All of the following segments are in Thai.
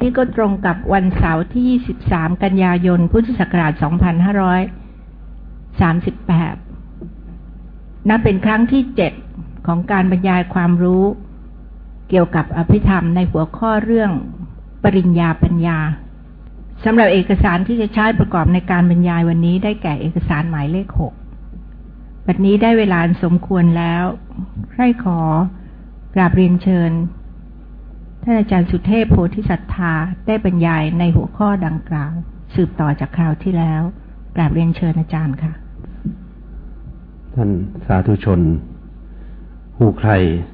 นี่ก็ตรงกับวันเสาร์ที่ 23 กันยายน พุทธศักราช 2538 นับเป็นครั้งที่ 7 ของการบรรยายความรู้เกี่ยวกับอภิธรรมในหัวข้อเรื่องปริญญาปัญญาสำหรับเอกสารที่จะใช้ประกอบในการบรรยายวันนี้ได้แก่เอกสารหมายเลขหกบัดนี้ได้เวลาสมควรแล้วใครขอกราบเรียนเชิญ ท่านอาจารย์สุเทพโพธิสัตธาได้บรรยายในหัวข้อดังกล่าว สืบต่อจากคราวที่แล้วกราบเรียนเชิญอาจารย์ค่ะ ท่านสาธุชน ผู้ใคร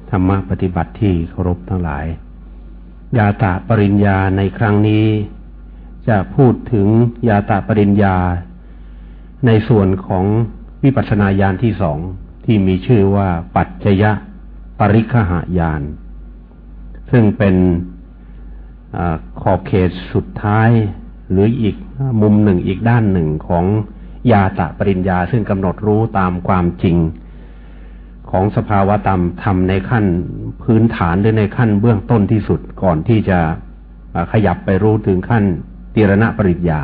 ธรรมะปฏิบัติที่เคารพทั้งหลาย ยาตาปริญญาในครั้งนี้ จะพูดถึงยาตาปริญญา ในส่วนของวิปัสสนาญาณที่สองที่มีชื่อว่าปัจจยะปริคหายาน ซึ่งเป็นอขอบเขตสุดท้าย หรืออีกมุมหนึ่งอีกด้านหนึ่งของยาตะปริญญา ซึ่งกำหนดรู้ตามความจริง ของสภาวะธรรมทำในขั้นพื้นฐานหรือในขั้นเบื้องต้นที่สุดก่อนที่จะขยับไปรู้ถึงขั้นตีรณปริญญา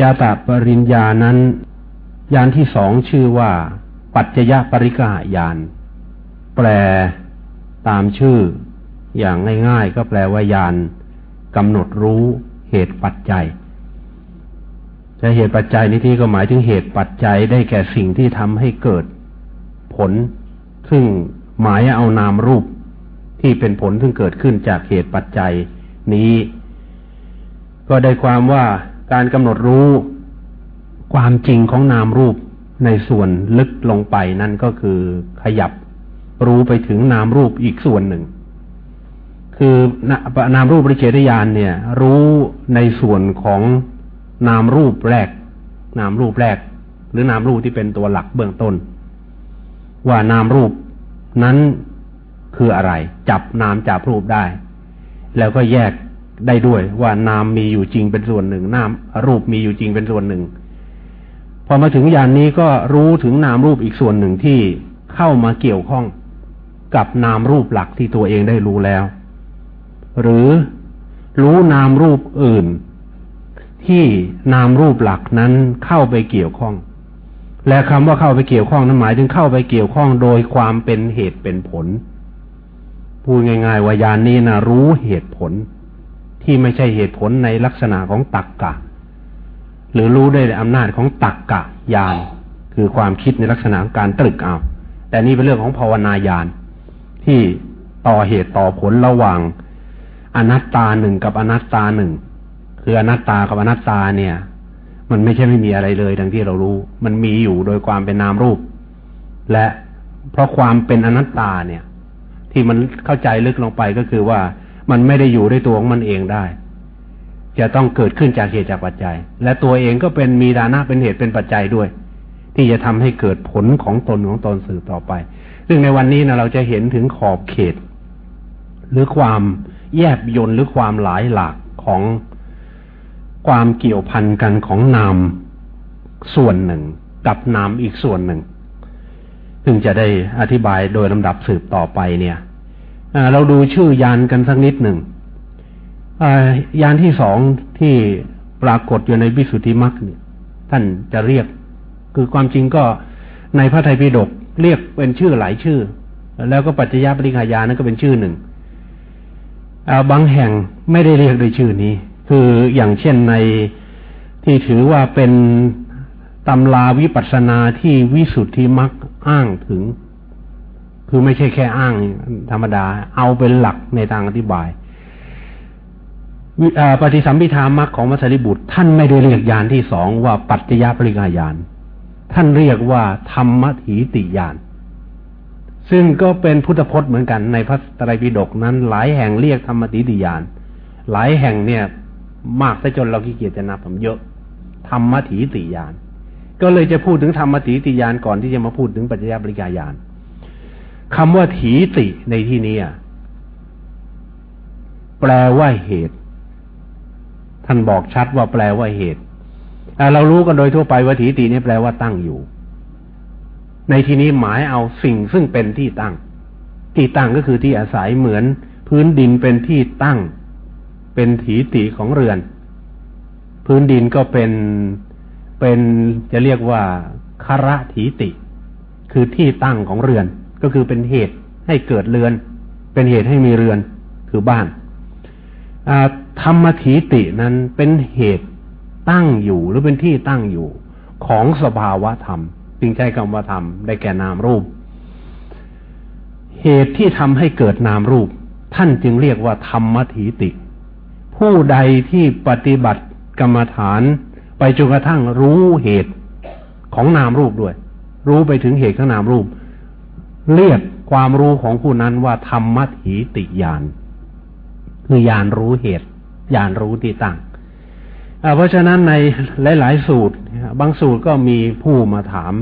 ยาตะปริญญานั้นยานที่สองชื่อว่า ปัจจยปริกายาน แปล ตามชื่อ อย่างง่าย ๆ ก็แปลว่ายานกำหนดรู้เหตุปัจจัยแต่เหตุปัจจัยในที่ก็หมายถึงเหตุปัจจัยได้แก่สิ่งที่ทำให้เกิดผล ซึ่งหมายเอานามรูปที่เป็นผลซึ่งเกิดขึ้นจากเหตุปัจจัยนี้ ก็ได้ความว่าการกำหนดรู้ความจริงของนามรูปในส่วนลึกลงไปนั่นก็คือขยับ รู้ไปถึงนามรูปอีกส่วนหนึ่ง คือนามรูปบริเจตยานเนี่ย รู้ในส่วนของนามรูปแรก นามรูปแรก หรือนามรูปที่เป็นตัวหลักเบื้องต้น ว่านามรูปนั้นคืออะไร จับนามจับรูปได้ แล้วก็แยกได้ด้วยว่านามมีอยู่จริงเป็นส่วนหนึ่ง นามรูปมีอยู่จริงเป็นส่วนหนึ่ง พอมาถึงยานนี้ก็รู้ถึงนามรูปอีกส่วนหนึ่งที่เข้ามาเกี่ยวข้อง กับนามรูปหลักที่ตัวเองได้รู้แล้ว หรือรู้นามรูปอื่น ที่นามรูปหลักนั้นเข้าไปเกี่ยวข้อง และคำว่าเข้าไปเกี่ยวข้องนั้นหมายถึงเข้าไปเกี่ยวข้องโดยความเป็นเหตุเป็นผล พูดง่ายๆว่ายานนี้นะรู้เหตุผล ที่ไม่ใช่เหตุผลในลักษณะของตักกะ หรือรู้ได้อำนาจของตักกะญาณคือความคิดในลักษณะการตรึกเอา แต่นี่เป็นเรื่องของภาวนาญาณ ที่ต่อเหตุต่อผลระหว่าง อนัตตาหนึ่งกับอนัตตาหนึ่งคืออนัตตากับอนัตตาเนี่ย มันไม่ใช่ไม่มีอะไรเลยดังที่เรารู้ มันมีอยู่โดยความเป็นนามรูป และเพราะความเป็นอนัตตาเนี่ย ที่มันเข้าใจลึกลงไปก็คือว่ามันไม่ได้อยู่ด้วยตัวของมันเองได้ จะต้องเกิดขึ้นจากเหตุจากปัจจัย และตัวเองก็เป็นมีดานะเป็นเหตุเป็นปัจจัยด้วย ที่จะทำให้เกิดผลของตนของตนสืบต่อไป ซึ่งในวันนี้นะเราจะเห็นถึงขอบเขต หรือความแยบยนหรือความหลายหลากของความเกี่ยวพันกันของนามส่วนหนึ่ง กับนามอีกส่วนหนึ่ง ซึ่งจะได้อธิบายโดยลำดับสืบต่อไปเนี่ยเราดูชื่อยานกันสักนิดหนึ่งยานที่สองที่ปรากฏอยู่ในวิสุทธิมรรคเนี่ยท่านจะเรียก คือความจริงก็ในพระไตรปิฎก เรียกเป็นชื่อหลายชื่อ แล้วก็ปัจจยปริคายานั้นก็เป็นชื่อหนึ่งบางแห่งไม่ได้เรียกโดยชื่อนี้ คืออย่างเช่นในที่ถือว่าเป็นตำราวิปัสสนาที่วิสุทธิมรรคอ้างถึง คือไม่ใช่แค่อ้างธรรมดา เอาเป็นหลักในทางอธิบายปฏิสัมพิธามรรคของมัสริบุตร ท่านไม่ได้เรียกยานที่สองว่าปัจจยปริกายาน ท่านเรียกว่าธรรมถีติยาน ซึ่งก็เป็นพุทธพจน์เหมือนกันในพระไตรปิฎกนั้น หลายแห่งเรียกธรรมถีติยาน หลายแห่งเนี่ย มากซะจนเราขี้เกียจจะนับผมเยอะ ธรรมถีติยาน ก็เลยจะพูดถึงธรรมถีติยานก่อนที่จะมาพูดถึงปัจจยปริกายานคำว่าถีติในที่นี้แปลว่าเหตุ ท่านบอกชัดว่าแปลว่าเหตุ เรารู้กันโดยทั่วไปว่าถีตินี่แปลว่าตั้งอยู่ ในที่นี้หมายเอาสิ่งซึ่งเป็นที่ตั้ง ที่ตั้งก็คือที่อาศัยเหมือนพื้นดินเป็นที่ตั้ง เป็นถีติของเรือน พื้นดินก็เป็นเป็นจะเรียกว่าคระถีติ คือที่ตั้งของเรือน ก็คือเป็นเหตุให้เกิดเรือน เป็นเหตุให้มีเรือนคือบ้านธรรมถีตินั้นเป็นเหตุ ตั้งอยู่หรือเป็นที่ตั้งอยู่ของสภาวะธรรม จึงใช้คำว่าธรรมได้แก่นามรูป เหตุที่ทำให้เกิดนามรูป ท่านจึงเรียกว่าธรรมถีติ ผู้ใดที่ปฏิบัติกรรมฐาน ไปจนกระทั่งรู้เหตุของนามรูปด้วย รู้ไปถึงเหตุของนามรูป เรียกความรู้ของผู้นั้นว่าธรรมถีติญาณคือญาณรู้เหตุญาณรู้ที่ตั้ง เพราะฉะนั้นในหลาย ๆ สูตร บางสูตรก็มีผู้มาถาม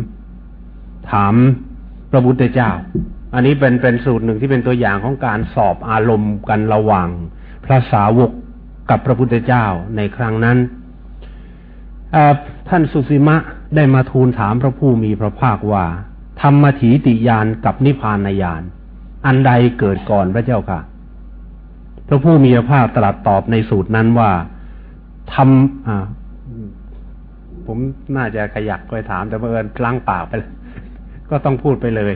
ถามพระพุทธเจ้า อันนี้เป็นเป็นสูตรหนึ่งที่เป็นตัวอย่างของการสอบอารมณ์กันระหว่างพระสาวกกับพระพุทธเจ้าในครั้งนั้นท่านสุสีมะได้มาทูลถามพระผู้มีพระภาคว่า ธรรมถีติยานกับนิพพานยานอันใดเกิดก่อนพระเจ้าค่ะ พระผู้มีพระภาคตรัสตอบในสูตรนั้นว่า ทำอ่าผมน่าจะขยักไปถาม แต่เมื่อคลั้งปากไปก็ต้องพูดไปเลย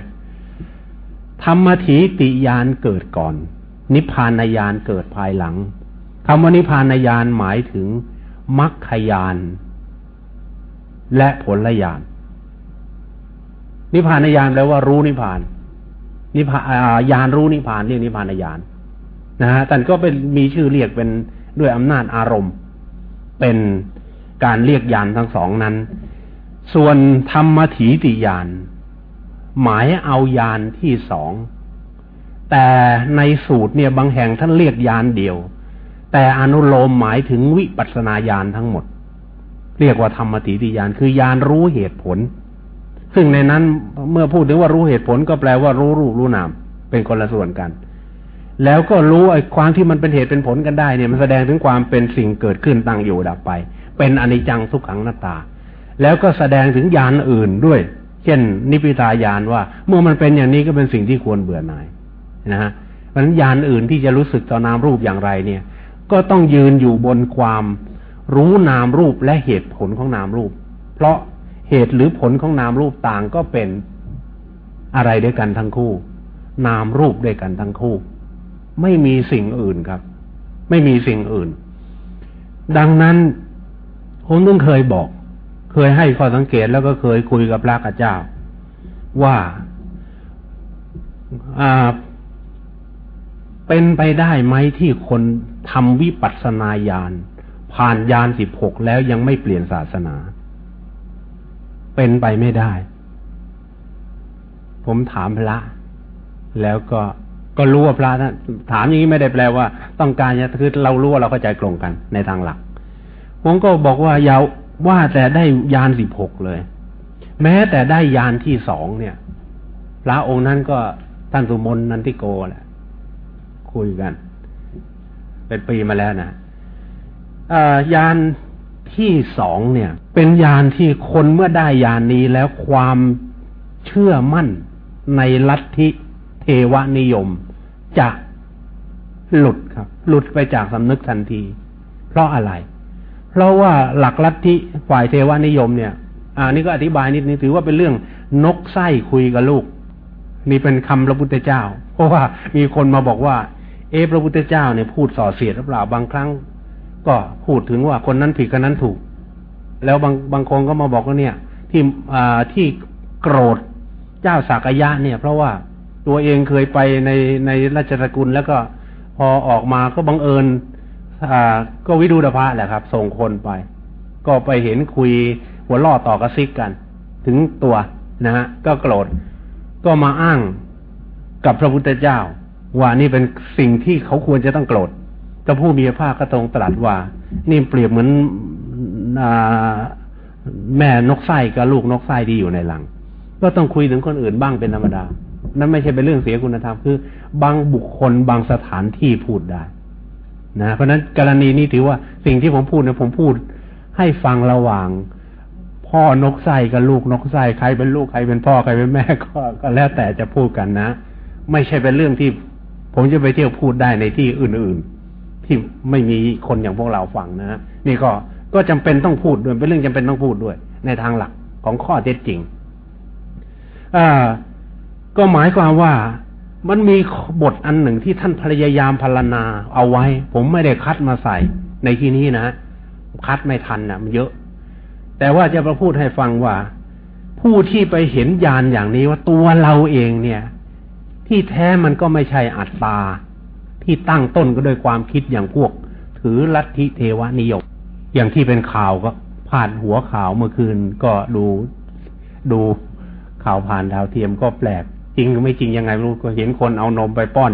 ธรรมถีติยานเกิดก่อน นิพพานยานเกิดภายหลังคำว่านิพพานยานหมายถึงมรรคยานและผลยานนิพพานยานแปลว่ารู้นิพพาน นิพพานยานรู้นิพพานเรียกนิพพานยานนะฮะแต่ก็เป็นมีชื่อเรียกเป็นด้วยอำนาจอารมณ์ เป็นการเรียกยานทั้งสองนั้น ส่วนธรรมถีติยานหมายเอายานที่สอง แต่ในสูตรเนี่ยบางแห่งท่านเรียกยานเดียว แต่อนุโลมหมายถึงวิปัสนาญาณทั้งหมด เรียกว่าธรรมถีติยานคือยานรู้เหตุผล ซึ่งในนั้นเมื่อพูดถึงว่ารู้เหตุผลก็แปลว่ารู้รูปรู้นาม เป็นคนละส่วนกัน แล้วก็รู้ไอ้ความที่มันเป็นเหตุเป็นผลกันได้เนี่ยมันแสดงถึงความเป็นสิ่งเกิดขึ้นตั้งอยู่ดับไป เป็นอนิจจังทุกขังนัตตา แล้วก็แสดงถึงญาณอื่นด้วย เช่น นิพิทายานว่า เมื่อมันเป็นอย่างนี้ก็เป็นสิ่งที่ควรเบื่อหน่ายนะฮะเพราะฉะนั้นญาณอื่นที่จะรู้สึกต่อนามรูปอย่างไรเนี่ย ก็ต้องยืนอยู่บนความรู้นามรูปและเหตุผลของนามรูป เพราะเหตุหรือผลของนามรูปต่างก็เป็นอะไรด้วยกันทั้งคู่ นามรูปด้วยกันทั้งคู่ ไม่มีสิ่งอื่นครับ ไม่มีสิ่งอื่น ดังนั้นผมต้องเคยบอก เคยให้ข้อสังเกตแล้วก็เคยคุยกับพระกเจ้าว่าเป็นไปได้ไหมที่คนทำวิปัสสนาญาณผ่านญาณสิบหกแล้วยังไม่เปลี่ยนศาสนา เป็นไปไม่ได้ ผมถามพระ แล้วก็ ก็รู้ว่าพระท่านถามอย่างนี้ไม่ได้แปลว่า ต้องการจะคือเรารู้ว่าเราเข้าใจตรงกันในทางหลักผมก็บอกว่าย่าว่าแต่ได้ยานสิบหกเลย แม้แต่ได้ยานที่สองเนี่ย พระองค์นั้นก็ท่านสุมนนันทิโกแหละคุยกัน เป็นปีมาแล้วนะยานที่สองเนี่ย เป็นยานที่คนเมื่อได้ยานนี้แล้วความเชื่อมั่นในลัทธิ เทวนิยม จะหลุดครับ หลุดไปจากสำนึกทันที เพราะอะไร เพราะว่าหลักลัทธิฝ่ายเทวนิยมเนี่ย อ่านี่ก็อธิบายนิดนึงถือว่าเป็นเรื่องนกไส้คุยกับลูก นี่เป็นคำพระพุทธเจ้า เพราะว่ามีคนมาบอกว่า เอพระพุทธเจ้าเนี่ยพูดส่อเสียดหรือเปล่าบางครั้ง ก็พูดถึงว่าคนนั้นผิดคนนั้นถูก แล้วบางบางคนก็มาบอกว่าเนี่ย ที่อ่าที่โกรธเจ้าสากยะเนี่ย เพราะว่า ตัวเองเคยไปในในราชสกุลแล้วก็พอออกมาก็บังเอิญอ่า ก็วิดูดภะแหละครับ ส่งคนไป ก็ไปเห็นคุยหัวล่อต่อกระซิกกัน ถึงตัวนะฮะก็โกรธก็มาอ้างกับพระพุทธเจ้า ว่านี่เป็นสิ่งที่เขาควรจะต้องโกรธพระผู้มีพระภาคก็ตรงตรัสว่า นี่เปรียบเหมือนแม่นกไส้กับลูกนกไส้ที่อยู่ในหลัง ก็ต้องคุยถึงคนอื่นบ้างเป็นธรรมดา นั่นไม่ใช่เป็นเรื่องเสียคุณธรรมคือ บางบุคคลบางสถานที่พูดได้นะเพราะฉะนั้นกรณีนี้ถือว่าสิ่งที่ผมพูดเนี่ยผมพูดให้ฟังระหว่าง พ่อนกไส้กับลูกนกไส้ใครเป็นลูกใครเป็นพ่อใครเป็นแม่ก็ก็แล้วแต่จะพูดกันนะ ไม่ใช่เป็นเรื่องที่ ผมจะไปเที่ยวพูดได้ในที่อื่นๆ ที่ไม่มีคนอย่างพวกเราฟังนะนี่ก็ก็จำเป็นต้องพูดด้วยเป็นเรื่องจำเป็นต้องพูดด้วย ในทางหลักของข้อเท็จจริงอ่า ก็หมายความว่ามันมีบทอันหนึ่งที่ท่านพยายามพรรณนาเอาไว้ ผมไม่ได้คัดมาใส่ในที่นี้นะ คัดไม่ทันนะมันเยอะ แต่ว่าจะมาพูดให้ฟังว่า ผู้ที่ไปเห็นญาณอย่างนี้ว่าตัวเราเองเนี่ย ที่แท้มันก็ไม่ใช่อัตตา ที่ตั้งต้นก็โดยความคิดอย่างพวก ถือลัทธิเทวนิยม อย่างที่เป็นข่าวก็ผ่านหัวข่าวเมื่อคืนก็ดูดูข่าวผ่านดาวเทียมก็แปลก จริงไม่จริงยังไงรู้ก็เห็นคนเอานมไปป้อน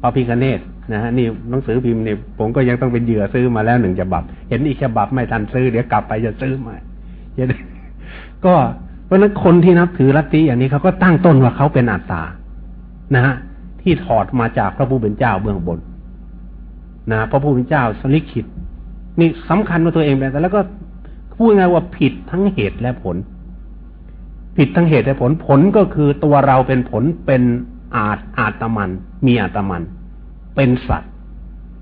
พระพิคเนตนะฮะนี่หนังสือพิมพ์เนี่ยผมก็ยังต้องเป็นเหยื่อซื้อมาแล้วหนึ่งฉบับ เห็นอีกฉบับไม่ทันซื้อเดี๋ยวกลับไปจะซื้อใหม่ก็เพราะนั้นคนที่นับถือลัทธิอย่างนี้เขาก็ตั้งต้นว่าเขาเป็นอัตตานะฮะที่ถอดมาจากพระผู้เป็นเจ้าเบื้องบนนะพระผู้เป็นเจ้าสลิขิตนี่สำคัญว่าตัวเองแต่แล้วก็พูดง่ายว่าผิดทั้งเหตุและผล ผิดทั้งเหตุและผลผลก็คือตัวเราเป็นผลเป็นอาจอาตมัน มีอาตมัน เป็นสัตว์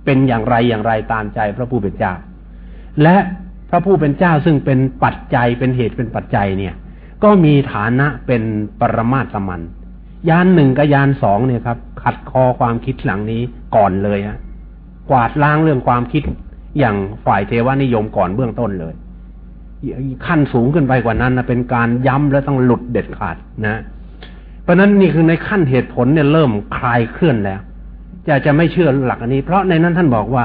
เป็นอย่างไรอย่างไรตามใจพระผู้เป็นเจ้า และพระผู้เป็นเจ้าซึ่งเป็นปัจจัยเป็นเหตุเป็นปัจจัยเนี่ย ก็มีฐานะเป็นปรมาตมันยานหนึ่งกับยานสองเนี่ยครับ ขัดคอความคิดหลังนี้ก่อนเลยฮะกวาดล้างเรื่องความคิดอย่างฝ่ายเทวานิยมก่อนเบื้องต้นเลย ขั้นสูงขึ้นไปกว่านั้นนะเป็นการย้ำและต้องหลุดเด็ดขาดนะ เพราะนั้นนี่คือในขั้นเหตุผลเนี่ยเริ่มคลายเคลื่อนแล้ว จะจะไม่เชื่อหลักอันนี้ เพราะในนั้นท่านบอกว่า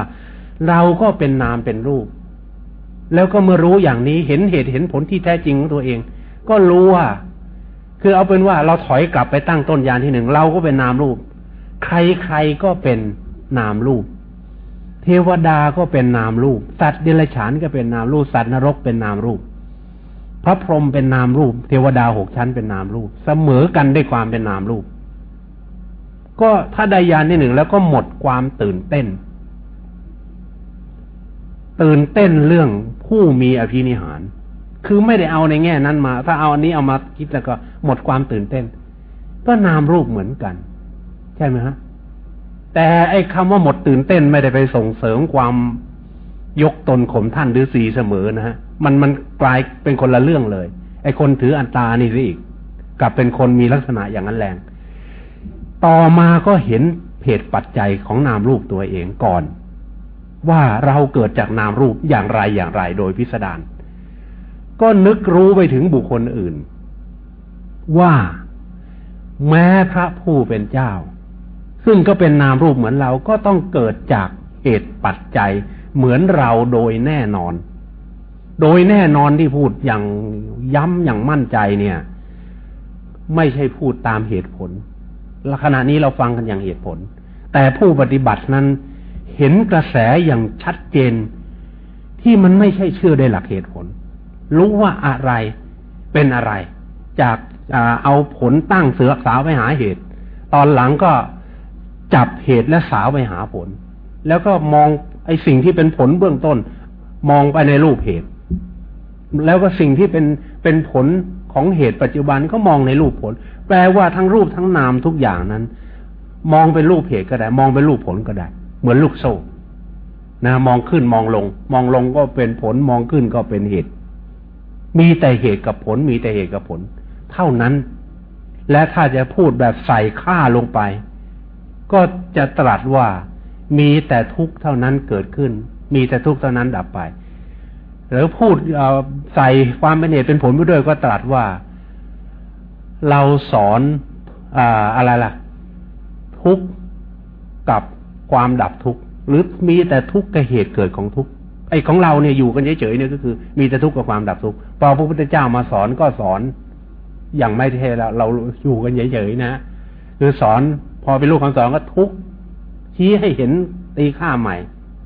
เราก็เป็นนามเป็นรูป แล้วก็เมื่อรู้อย่างนี้เห็นเหตุเห็นผลที่แท้จริงของตัวเอง ก็รู้ว่า คือเอาเป็นว่าเราถอยกลับไปตั้งต้นยานที่หนึ่งเราก็เป็นนามรูป ใครใครก็เป็นนามรูป เทวดาก็เป็นนามรูป สัตว์เดรัจฉานก็เป็นนามรูป สัตว์นรกเป็นนามรูป พระพรหมเป็นนามรูป เทวดาหกชั้นเป็นนามรูป เสมอกันด้วยความเป็นนามรูป ก็ถ้าได้ยานที่หนึ่งแล้วก็หมดความตื่นเต้น ตื่นเต้นเรื่องผู้มีอภินิหาร คือไม่ได้เอาในแง่นั้นมา ถ้าเอาอันนี้เอามาคิดแล้วก็หมดความตื่นเต้น ก็นามรูปเหมือนกัน ใช่ไหมฮะ แต่ไอ้คำว่าหมดตื่นเต้นไม่ได้ไปส่งเสริมความยกตนข่มท่านหรือสีเสมอนะฮะ มันมันกลายเป็นคนละเรื่องเลย ไอ้คนถืออันตานี่สิอีกกลับเป็นคนมีลักษณะอย่างนั้นแรง ต่อมาก็เห็นเหตุปัจจัยของนามรูปตัวเองก่อน ว่าเราเกิดจากนามรูปอย่างไรอย่างไรโดยพิสดารก็นึกรู้ไปถึงบุคคลอื่น ว่าแม้พระผู้เป็นเจ้า ซึ่งก็เป็นนามรูปเหมือนเราก็ต้องเกิดจากเหตุปัจจัย เหมือนเราโดยแน่นอน โดยแน่นอนที่พูดอย่างย้ำอย่างมั่นใจเนี่ย ไม่ใช่พูดตามเหตุผลขณะนี้เราฟังกันอย่างเหตุผล แต่ผู้ปฏิบัตินั้นเห็นกระแสอย่างชัดเจน ที่มันไม่ใช่เชื่อได้หลักเหตุผล รู้ว่าอะไรเป็นอะไร จากเอาผลตั้งเสือสาวไปหาเหตุ ตอนหลังก็ จับเหตุและสาวไปหาผล แล้วก็มองไอ้สิ่งที่เป็นผลเบื้องต้น มองไปในรูปเหตุ แล้วก็สิ่งที่เป็นเป็นผลของเหตุปัจจุบันก็มองในรูปผล แปลว่าทั้งรูปทั้งนามทุกอย่างนั้น มองเป็นรูปเหตุก็ได้ มองเป็นรูปผลก็ได้ เหมือนลูกโซ่นะมองขึ้นมองลง มองลงก็เป็นผลมองขึ้นก็เป็นเหตุ มีแต่เหตุกับผล มีแต่เหตุกับผล เท่านั้น และถ้าจะพูดแบบใส่ค่าลงไป ก็จะตรัสว่ามีแต่ทุกข์เท่านั้นเกิดขึ้น มีแต่ทุกข์เท่านั้นดับไป หรือพูดใส่ความเป็นเหตุเป็นผลไปด้วยก็ตรัสว่า เราสอนออะไรล่ะ ทุกข์กับความดับทุกข์หรือมีแต่ทุกข์กับเหตุเกิดของทุกข์ไอ้ของเราเนี่ยอยู่กันเฉยๆเนี่ยก็คือ มีแต่ทุกข์กับความดับทุกข์พอพระพุทธเจ้ามาสอนก็สอนอย่างไม่เทแล้วเราอยู่กันเฉยๆนะคือสอน พอเป็นลูกของสอนก็ทุกข์ชี้ให้เห็นตีค่าใหม่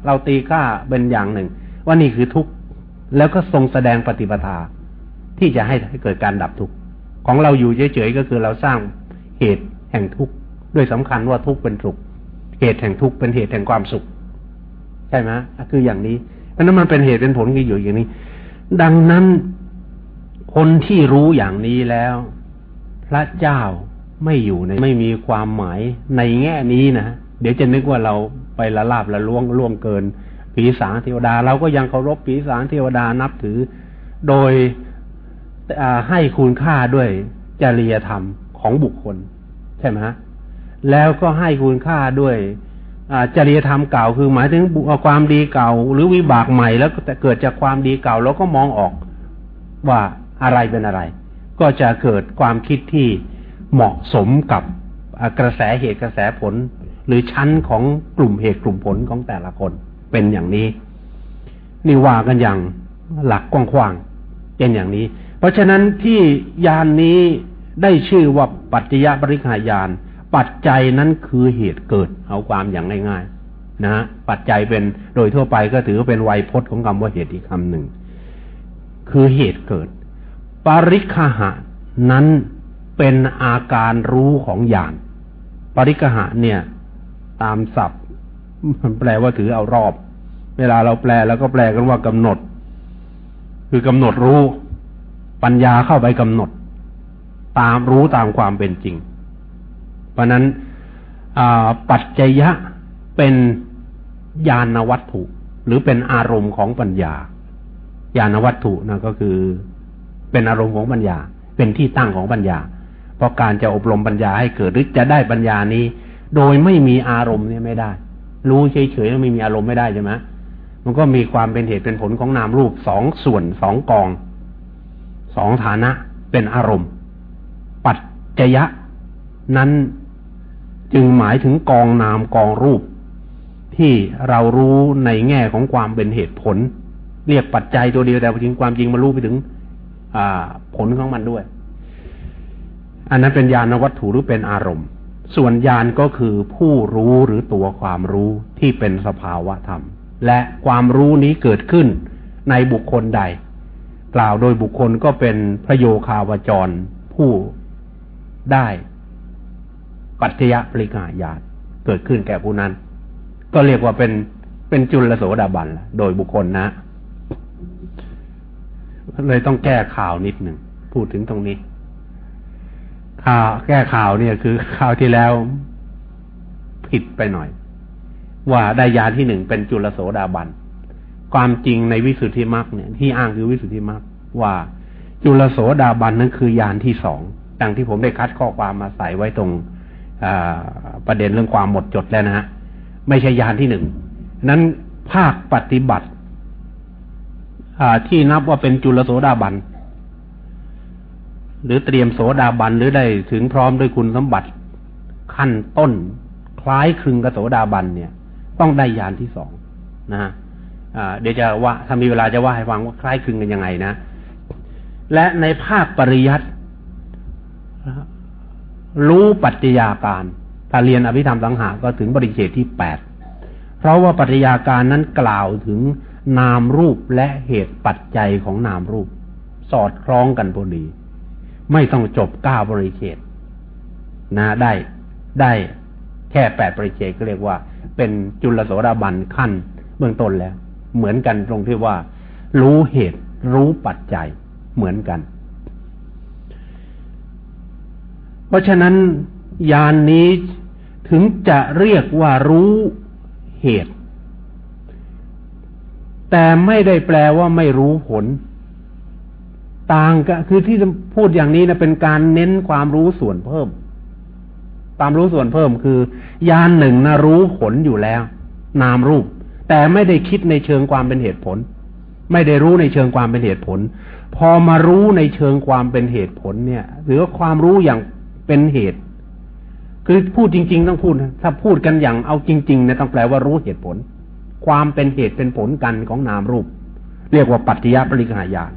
เราตีค่าเป็นอย่างหนึ่ง ว่านี่คือทุกข์แล้วก็ทรงแสดงปฏิปทา ที่จะให้เกิดการดับทุกข์ของเราอยู่เฉยๆก็คือเราสร้างเหตุแห่งทุกข์ด้วยสำคัญว่าทุกข์เป็นสุขเหตุแห่งทุกข์เป็นเหตุแห่งความสุข ใช่ไหมคืออย่างนี้เพราะนั้นมันเป็นเหตุเป็นผลกันอยู่อย่างนี้ ดังนั้นคนที่รู้อย่างนี้แล้ว พระเจ้า ไม่อยู่ในไม่มีความหมายในแง่นี้นะเดี๋ยวจะนึกว่าเราไปละลาบละล่วงล่วงเกินผีสางเทวดา เราก็ยังเคารพผีสางเทวดานับถือ โดยให้คุณค่าด้วยจริยธรรมของบุคคล ใช่ไหมฮะแล้วก็ให้คุณค่าด้วยจริยธรรมเก่าคือหมายถึงความดีเก่า หรือวิบากใหม่แล้วแต่เกิดจากความดีเก่าเราก็มองออกว่าอะไรเป็นอะไร ก็จะเกิดความคิดที่ เหมาะสมกับกระแสเหตุกระแสผล หรือชั้นของกลุ่มเหตุกลุ่มผลของแต่ละคนเป็นอย่างนี้ นี่ว่ากันอย่างหลักกว้างๆเป็นอย่างนี้ เพราะฉะนั้นที่ยานนี้ได้ชื่อว่าปัจจยบริขายาน ปัจจัยนั้นคือเหตุเกิดเอาความอย่างง่ายๆนะปัจจัยเป็นโดยทั่วไปก็ถือเป็นไวยพจน์ของคำว่าเหตุอีกคำหนึ่ง คือเหตุเกิด ปริคหะนั้น เป็นอาการรู้ของญาณปริคหะเนี่ย ตามศัพท์มันแปลว่าถือเอารอบ เวลาเราแปลแล้วก็แปลกันว่ากำหนด คือกำหนดรู้ ปัญญาเข้าไปกำหนด ตามรู้ตามความเป็นจริง เพราะนั้นปัจจยะเป็นญาณวัตถุ หรือเป็นอารมณ์ของปัญญาญาณวัตถุนะก็คือเป็นอารมณ์ของปัญญา เป็นที่ตั้งของปัญญา เพราะการจะอบรมปัญญาให้เกิดหรือจะได้ปัญญานี้ โดยไม่มีอารมณ์เนี่ยไม่ได้ รู้เฉยๆแล้วไม่มีอารมณ์ไม่ได้ใช่ไหมมันก็มีความเป็นเหตุเป็นผลของนามรูปสองส่วนสองกองสองฐานะเป็นอารมณ์ ปัจจยะ นั้นจึงหมายถึงกองนามกองรูป ที่เรารู้ในแง่ของความเป็นเหตุผล เรียกปัจจัยตัวเดียวแต่จริงความจริงมารู้ไปถึงผลของมันด้วย อันนั้นเป็นญาณวัตถุหรือเป็นอารมณ์ ส่วนญาณก็คือผู้รู้หรือตัวความรู้ที่เป็นสภาวะธรรม และความรู้นี้เกิดขึ้นในบุคคลใด กล่าวโดยบุคคลก็เป็นพระโยคาวจรผู้ได้ ปัจจยปริกาญาณเกิดขึ้นแก่ผู้นั้น ก็เรียกว่าเป็นเป็นจุลโสดาบันโดยบุคคลนะ เลยต้องแก้ข่าวนิดหนึ่ง พูดถึงตรงนี้ ข่าวแก้ข่าวเนี่ยคือข่าวที่แล้วผิดไปหน่อย ว่าได้ยาที่หนึ่งเป็นจุลโสดาบัน ความจริงในวิสุทธิมรรคเนี่ย ที่อ้างคือวิสุทธิมรรคว่าจุลโสดาบันนั้นคือยานที่สองดังที่ผมได้คัดข้อความมาใส่ไว้ตรงประเด็นเรื่องความหมดจดแล้วนะฮะไม่ใช่ยานที่หนึ่งนั้นภาคปฏิบัติที่นับว่าเป็นจุลโสดาบัน หรือเตรียมโสดาบันหรือได้ถึงพร้อมด้วยคุณสมบัติขั้นต้น คล้ายคลึงกับโสดาบันเนี่ย ต้องได้ยานที่สองนะฮะเดี๋ยวจะว่าถ้ามีเวลาจะว่าให้ฟังว่าคล้ายคลึงกันยังไงนะ และในภาคปริยัติรู้ปัจจัยาการถ้าเรียนอภิธรรมสังหาก็ถึงบริเจตที่แปดเพราะว่าปัจจัยาการนั้นกล่าวถึงนามรูปและเหตุปัจจัยของนามรูป สอดคล้องกันพอดี ไม่ต้องจบเก้าบริเจตนะได้ได้แค่แปดบริเจตก็เรียกว่า เป็นจุลโสดาบันขั้นเบื้องต้นแล้ว เหมือนกันตรงที่ว่า รู้เหตุรู้ปัจจัยเหมือนกัน เพราะฉะนั้นยานนี้ถึงจะเรียกว่ารู้เหตุ แต่ไม่ได้แปลว่าไม่รู้ผล ต่างก็คือที่พูดอย่างนี้นะเป็นการเน้นความรู้ส่วนเพิ่ม ความรู้ส่วนเพิ่มคือยานหนึ่งนะรู้ผลอยู่แล้ว นามรูป แต่ไม่ได้คิดในเชิงความเป็นเหตุผล ไม่ได้รู้ในเชิงความเป็นเหตุผล พอมารู้ในเชิงความเป็นเหตุผลเนี่ย หรือความรู้อย่างเป็นเหตุ คือพูดจริง ๆ ต้องพูด ถ้าพูดกันอย่างเอาจริงๆเนี่ยต้องแปลว่ารู้เหตุผล ความเป็นเหตุเป็นผลกันของนามรูป เรียกว่าปัจจยปริกหายาน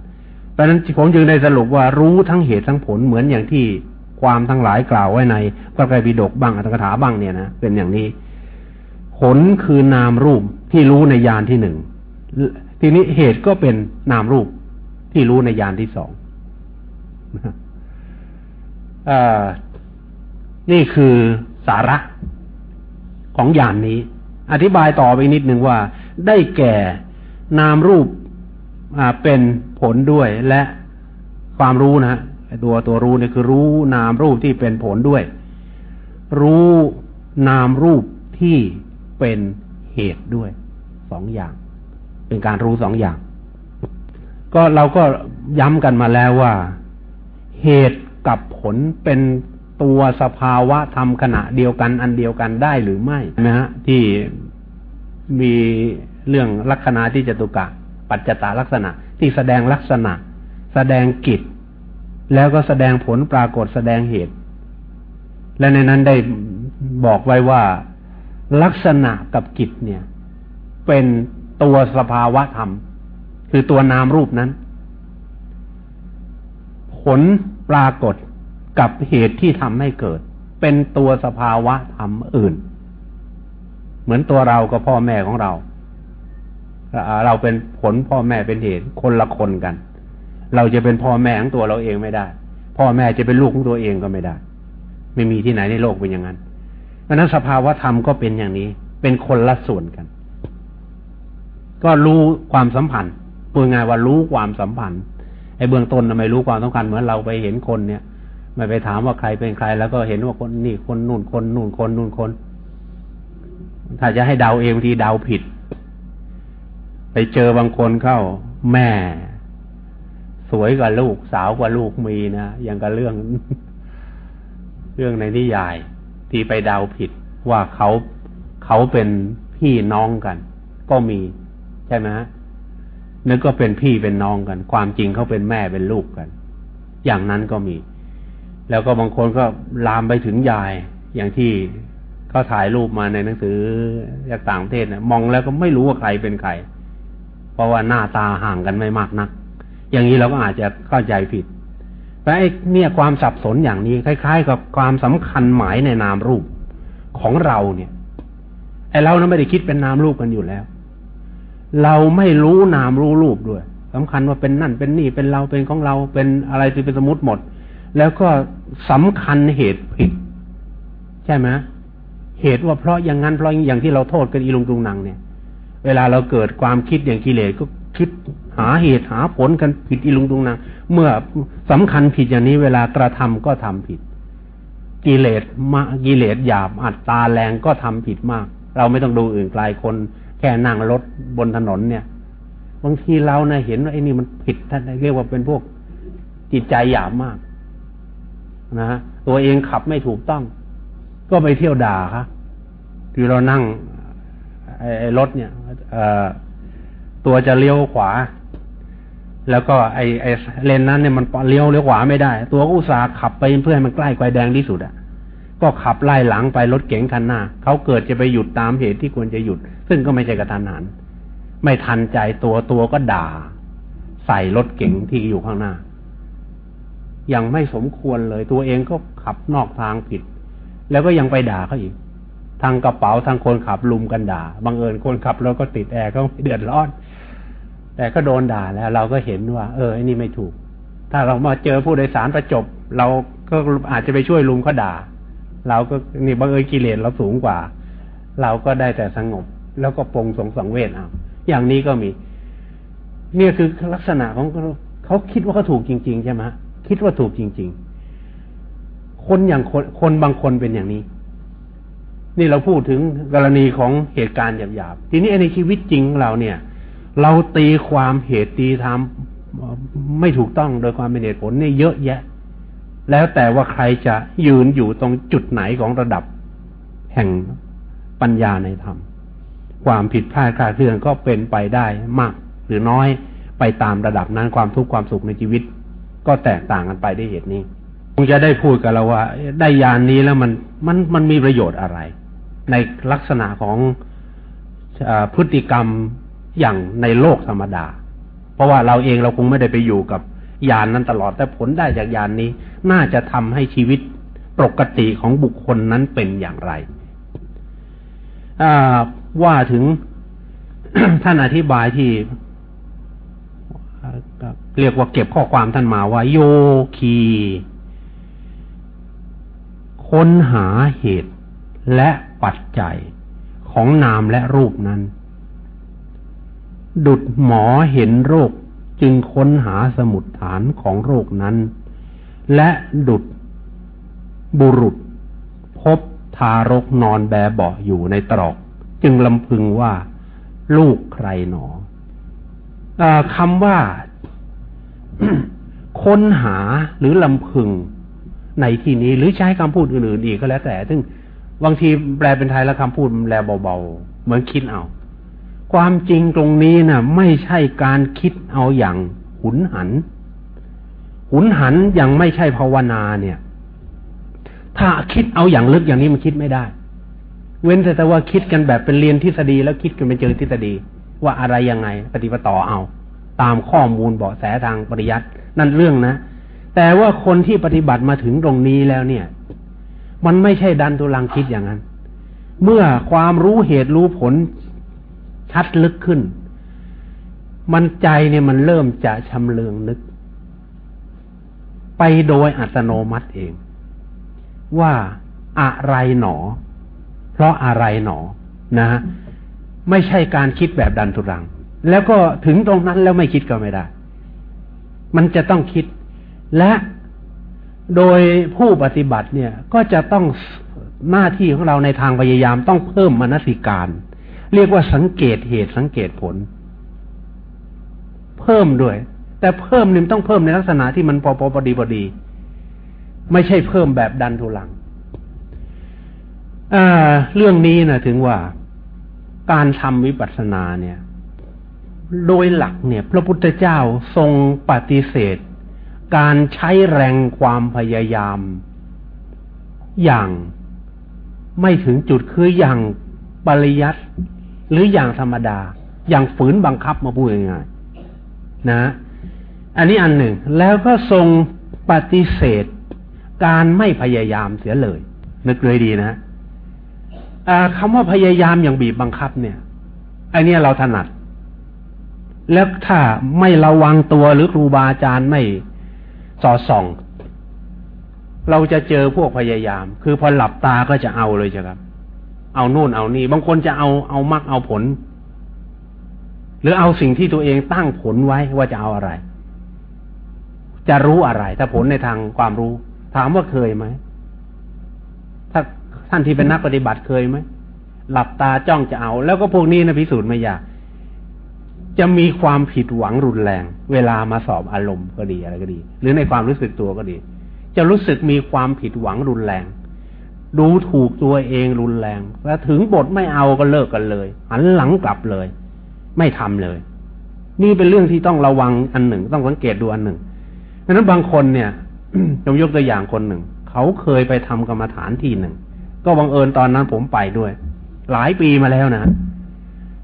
ราะนั้นผมจึงได้สรุปว่ารู้ทั้งเหตุทั้งผลเหมือนอย่างที่ความทั้งหลายกล่าวไว้ในพระไตรปิฎกบ้างอัตถกถาบ้างเนี่ยนะเป็นอย่างนี้ ผลคือนามรูปที่รู้ในยานที่หนึ่งทีนี้เหตุก็เป็นนามรูปที่รู้ในยานที่สองนี่คือสาระของยานนี้ อธิบายต่อไปนิดหนึ่งว่า ได้แก่นามรูป เป็นผลด้วยและความรู้นะตัวตัวรู้เนี่ยคือรู้นามรูปที่เป็นผลด้วย รู้นามรูปที่เป็นเหตุด้วยสองอย่าง เป็นการรู้สองอย่าง ก็เราก็ย้ำกันมาแล้วว่า เหตุกับผลเป็นตัวสภาวะธรรมขณะเดียวกันอันเดียวกันได้หรือไม่นะฮะที่มีเรื่องลักษณะที่จตุกะ ปัจจตาลักษณะ ที่แสดงลักษณะ แสดงกิจ แล้วก็แสดงผลปรากฏแสดงเหตุ และในนั้นได้บอกไว้ว่าลักษณะกับกิจเนี่ย เป็นตัวสภาวะธรรม คือตัวนามรูปนั้น ผลปรากฏกับเหตุที่ทำให้เกิด เป็นตัวสภาวะธรรมอื่น เหมือนตัวเรากับพ่อแม่ของเรา เราเป็นผลพ่อแม่เป็นเหตุคนละคนกัน เราจะเป็นพ่อแม่ของตัวเราเองไม่ได้ พ่อแม่จะเป็นลูกของตัวเองก็ไม่ได้ ไม่มีที่ไหนในโลกเป็นอย่างนั้นเพราะนั้นสภาวะธรรมก็เป็นอย่างนี้ เป็นคนละส่วนกัน ก็รู้ความสัมพันธ์พูดง่ายว่ารู้ความสัมพันธ์ไอ้เบื้องต้นทำไมรู้ความสำคัญเหมือนเราไปเห็นคนเนี่ยไม่ไปถามว่าใครเป็นใคร แล้วก็เห็นว่าคนนี่คนนู่นคนนู่นคนนู่นคน ถ้าจะให้เดาเองทีเดาผิด ไปเจอบางคนเข้า แม่ สวยกว่าลูกสาวกว่าลูกมีนะอย่างกับเรื่อง เรื่องในนิยาย ที่ไปเดาผิดว่าเขาเขาเป็นพี่น้องกัน ก็มีใช่ไหมฮะนึกก็เป็นพี่เป็นน้องกัน ความจริงเขาเป็นแม่เป็นลูกกัน อย่างนั้นก็มี แล้วก็บางคนก็ลามไปถึงยายอย่างที่เขาถ่ายรูปมาในหนังสือจากต่างประเทศนี่ยมองแล้วก็ไม่รู้ว่าใครเป็นใคร ราะว่าหน้าตาห่างกันไม่มากนัก อย่างนี้เราก็อาจจะเข้าใจผิดแต่ไอ้เนี่ยความสับสนอย่างนี้คล้าย ๆ กับความสำคัญหมายในนามรูปของเราเนี่ยไอ้เรานั้นไม่ได้คิดเป็นนามรูปกันอยู่แล้ว เราไม่รู้นามรู้รูปด้วยสำคัญว่าเป็นนั่นเป็นนี่เป็นเราเป็นของเราเป็นอะไรที่เป็นสมมติหมด แล้วก็สำคัญเหตุผิด ใช่ไหมเหตุว่าเพราะอย่างนั้นเพราะอย่างที่เราโทษกันอีลุงตุงนังเนี่ย เวลาเราเกิดความคิดอย่างกิเลสก็คิดหาเหตุหาผลกันผิดอีลุงตุงนังเมื่อสำคัญผิดอย่างนี้เวลากระทำก็ทำผิด กิเลสมากิเลสหยาบอัตตาแรงก็ทำผิดมาก เราไม่ต้องดูอื่นไกลคนแค่นั่งรถบนถนนเนี่ย บางทีเราเนะ่ยเห็นว่าไอ้นี่มันผิดท่านเรียกว่าเป็นพวกจิตใจหยาบมากนะฮะตัวเองขับไม่ถูกต้อง ก็ไปเที่ยวด่าครับคือเรานั่งไอ้รถเนี่ย ตัวจะเลี้ยวขวา แล้วก็ไอ้ไอ้เลนนั้นเนี่ยมันเลี้ยวเลี้ยวขวาไม่ได้ ตัวอุตสาห์ขับไปเพื่อให้มันใกล้ไฟแดงที่สุดอะก็ขับไล่หลังไปรถเก๋งคันหน้าเขาเกิดจะไปหยุดตามเหตุที่ควรจะหยุด ซึ่งก็ไม่ใช่กระทันหันไม่ทันใจตัวตัวก็ด่า ใส่รถเก๋งที่อยู่ข้างหน้ายังไม่สมควรเลยตัวเองก็ขับนอกทางผิด แล้วก็ยังไปด่าเขาอีก ทางกระเป๋าทางคนขับลุมกันด่าบังเอิญคนขับรถก็ติดแอร์ก็ไม่เดือดร้อน แต่ก็โดนด่าแล้ว เราก็เห็นว่า เออไอ้นี่ไม่ถูก ถ้าเรามาเจอผู้โดยสารประจบ เราก็อาจจะไปช่วยลุมเขาด่า เราก็นี่บังเอิญกิเลสเราสูงกว่า เราก็ได้แต่สงบ แล้วก็ปรงสงสังเวชเอาอย่างนี้ก็มี เนี่ยคือลักษณะของเขาคิดว่าเขาถูกจริง ๆ ใช่ไหมคิดว่าถูกจริง ๆ คนอย่างคนคนบางคนเป็นอย่างนี้ นี่เราพูดถึงกรณีของเหตุการณ์หยาบๆ ทีนี้ในชีวิตจริงเราเนี่ย เราตีความเหตุตีทำไม่ถูกต้องโดยความเป็นเหตุผลนี่เยอะแยะ แล้วแต่ว่าใครจะยืนอยู่ตรงจุดไหนของระดับแห่งปัญญาในธรรม ความผิดพลาดคลาดเคลื่อนก็เป็นไปได้มากหรือน้อยไปตามระดับนั้นความทุกข์ความสุขในชีวิต ก็แตกต่างกันไปด้วยเหตุนี้คงจะได้พูดกันแล้วว่า ได้ยานนี้แล้วมันมันมันมีประโยชน์อะไร ในลักษณะของอพฤติกรรมอย่างในโลกธรรมดา เพราะว่าเราเองเราคงไม่ได้ไปอยู่กับยานนั้นตลอด แต่ผลได้จากยานนี้ น่าจะทำให้ชีวิตปกติของบุคคลนั้นเป็นอย่างไร ว่าถึงท่านอธิบายที่เรียกว่าเก็บข้อความท่านมาว่า โยคีค้นหาเหตุและ ปัจจัยของนามและรูปนั้น ดุดหมอเห็นโรคจึงค้นหาสมุดฐานของโรคนั้น และดุดบุรุษ พบทารกนอนแบเบาะอยู่ในตรอก จึงลำพึงว่าลูกใครหนออคำว่าค้นหาหรือลำพึงในที่นี้หรือใช้คำพูดอื่นๆอีกก็แล้วแต่ซึ่ง บางทีแปลเป็นไทยแล้วคำพูดมันแปลเบาๆ เหมือนคิดเอา ความจริงตรงนี้นะ่ะ ไม่ใช่การคิดเอาอย่างหุนหัน หุนหันอยังไม่ใช่ภาวนาเนี่ย ถ้าคิดเอาอย่างลึกอย่างนี้มันคิดไม่ได้ เว้นแต่ว่าคิดกันแบบเป็นเรียนทฤษฎีแล้วคิดกันไปเจอทฤษฎี ว่าอะไรยังไง ปฏิปต่อเอา ตามข้อมูลเบาะแสทางปริยัตินั่นเรื่องนะแต่ว่าคนที่ปฏิบัติมาถึงตรงนี้แล้วเนี่ย มันไม่ใช่ดันตุลังคิดอย่างนั้น เมื่อความรู้เหตุรู้ผลชัดลึกขึ้น มันใจเนี่ยมันเริ่มจะชำเลืองนึก ไปโดยอัตโนมัติเอง ว่าอะไรหนอ เพราะอะไรหนอนะไม่ใช่การคิดแบบดันทุรัง แล้วก็ถึงตรงนั้นแล้วไม่คิดก็ไม่ได้ มันจะต้องคิดและ โดยผู้ปฏิบัติเนี่ยก็จะต้องหน้าที่ของเราในทางพยายามต้องเพิ่มมนสิการ เรียกว่าสังเกตเหตุสังเกตผล เพิ่มด้วย แต่เพิ่มนี่ต้องเพิ่มในลักษณะที่มันพอพอพอดีพอดี ไม่ใช่เพิ่มแบบดันทุลังเรื่องนี้นะถึงว่าการทำวิปัสสนาเนี่ย โดยหลักเนี่ย พระพุทธเจ้าทรงปฏิเสธ การใช้แรงความพยายาม อย่างไม่ถึงจุดคืออย่างปริยัติหรืออย่างธรรมดา อย่างฝืนบังคับมาพูดง่ายๆนะ อันนี้อันหนึ่ง แล้วก็ทรงปฏิเสธ การไม่พยายามเสียเลย นึกเลยดีนะคำว่าพยายามอย่างบีบบังคับเนี่ยอันนี้เราถนัด แล้วถ้าไม่ระวังตัวหรือครูบาอาจารย์ไม่ สอดส่อง เราจะเจอพวกพยายาม คือพอหลับตาก็จะเอาเลยจ้ะครับ เอานู่นเอานี่ บางคนจะเอาเอามักเอาผล หรือเอาสิ่งที่ตัวเองตั้งผลไว้ว่าจะเอาอะไร จะรู้อะไร ถ้าผลในทางความรู้ ถามว่าเคยไหมถ้าท่านที่เป็นนักปฏิบัติเคยไหมหลับตาจ้องจะเอา แล้วก็พวกนี้นะพิสูจน์ไม่ยาก จะมีความผิดหวังรุนแรง เวลามาสอบอารมณ์ก็ดีอะไรก็ดี หรือในความรู้สึกตัวก็ดี จะรู้สึกมีความผิดหวังรุนแรง ดูถูกตัวเองรุนแรง แล้วถึงบทไม่เอาก็เลิกกันเลยหันหลังกลับเลย ไม่ทำเลย นี่เป็นเรื่องที่ต้องระวังอันหนึ่ง ต้องสังเกตดูอันหนึ่งดังนั้นบางคนเนี่ยจงยกตัวอย่างคนหนึ่ง เขาเคยไปทำกรรมฐานที่หนึ่ง ก็บังเอิญตอนนั้นผมไปด้วย หลายปีมาแล้วนะ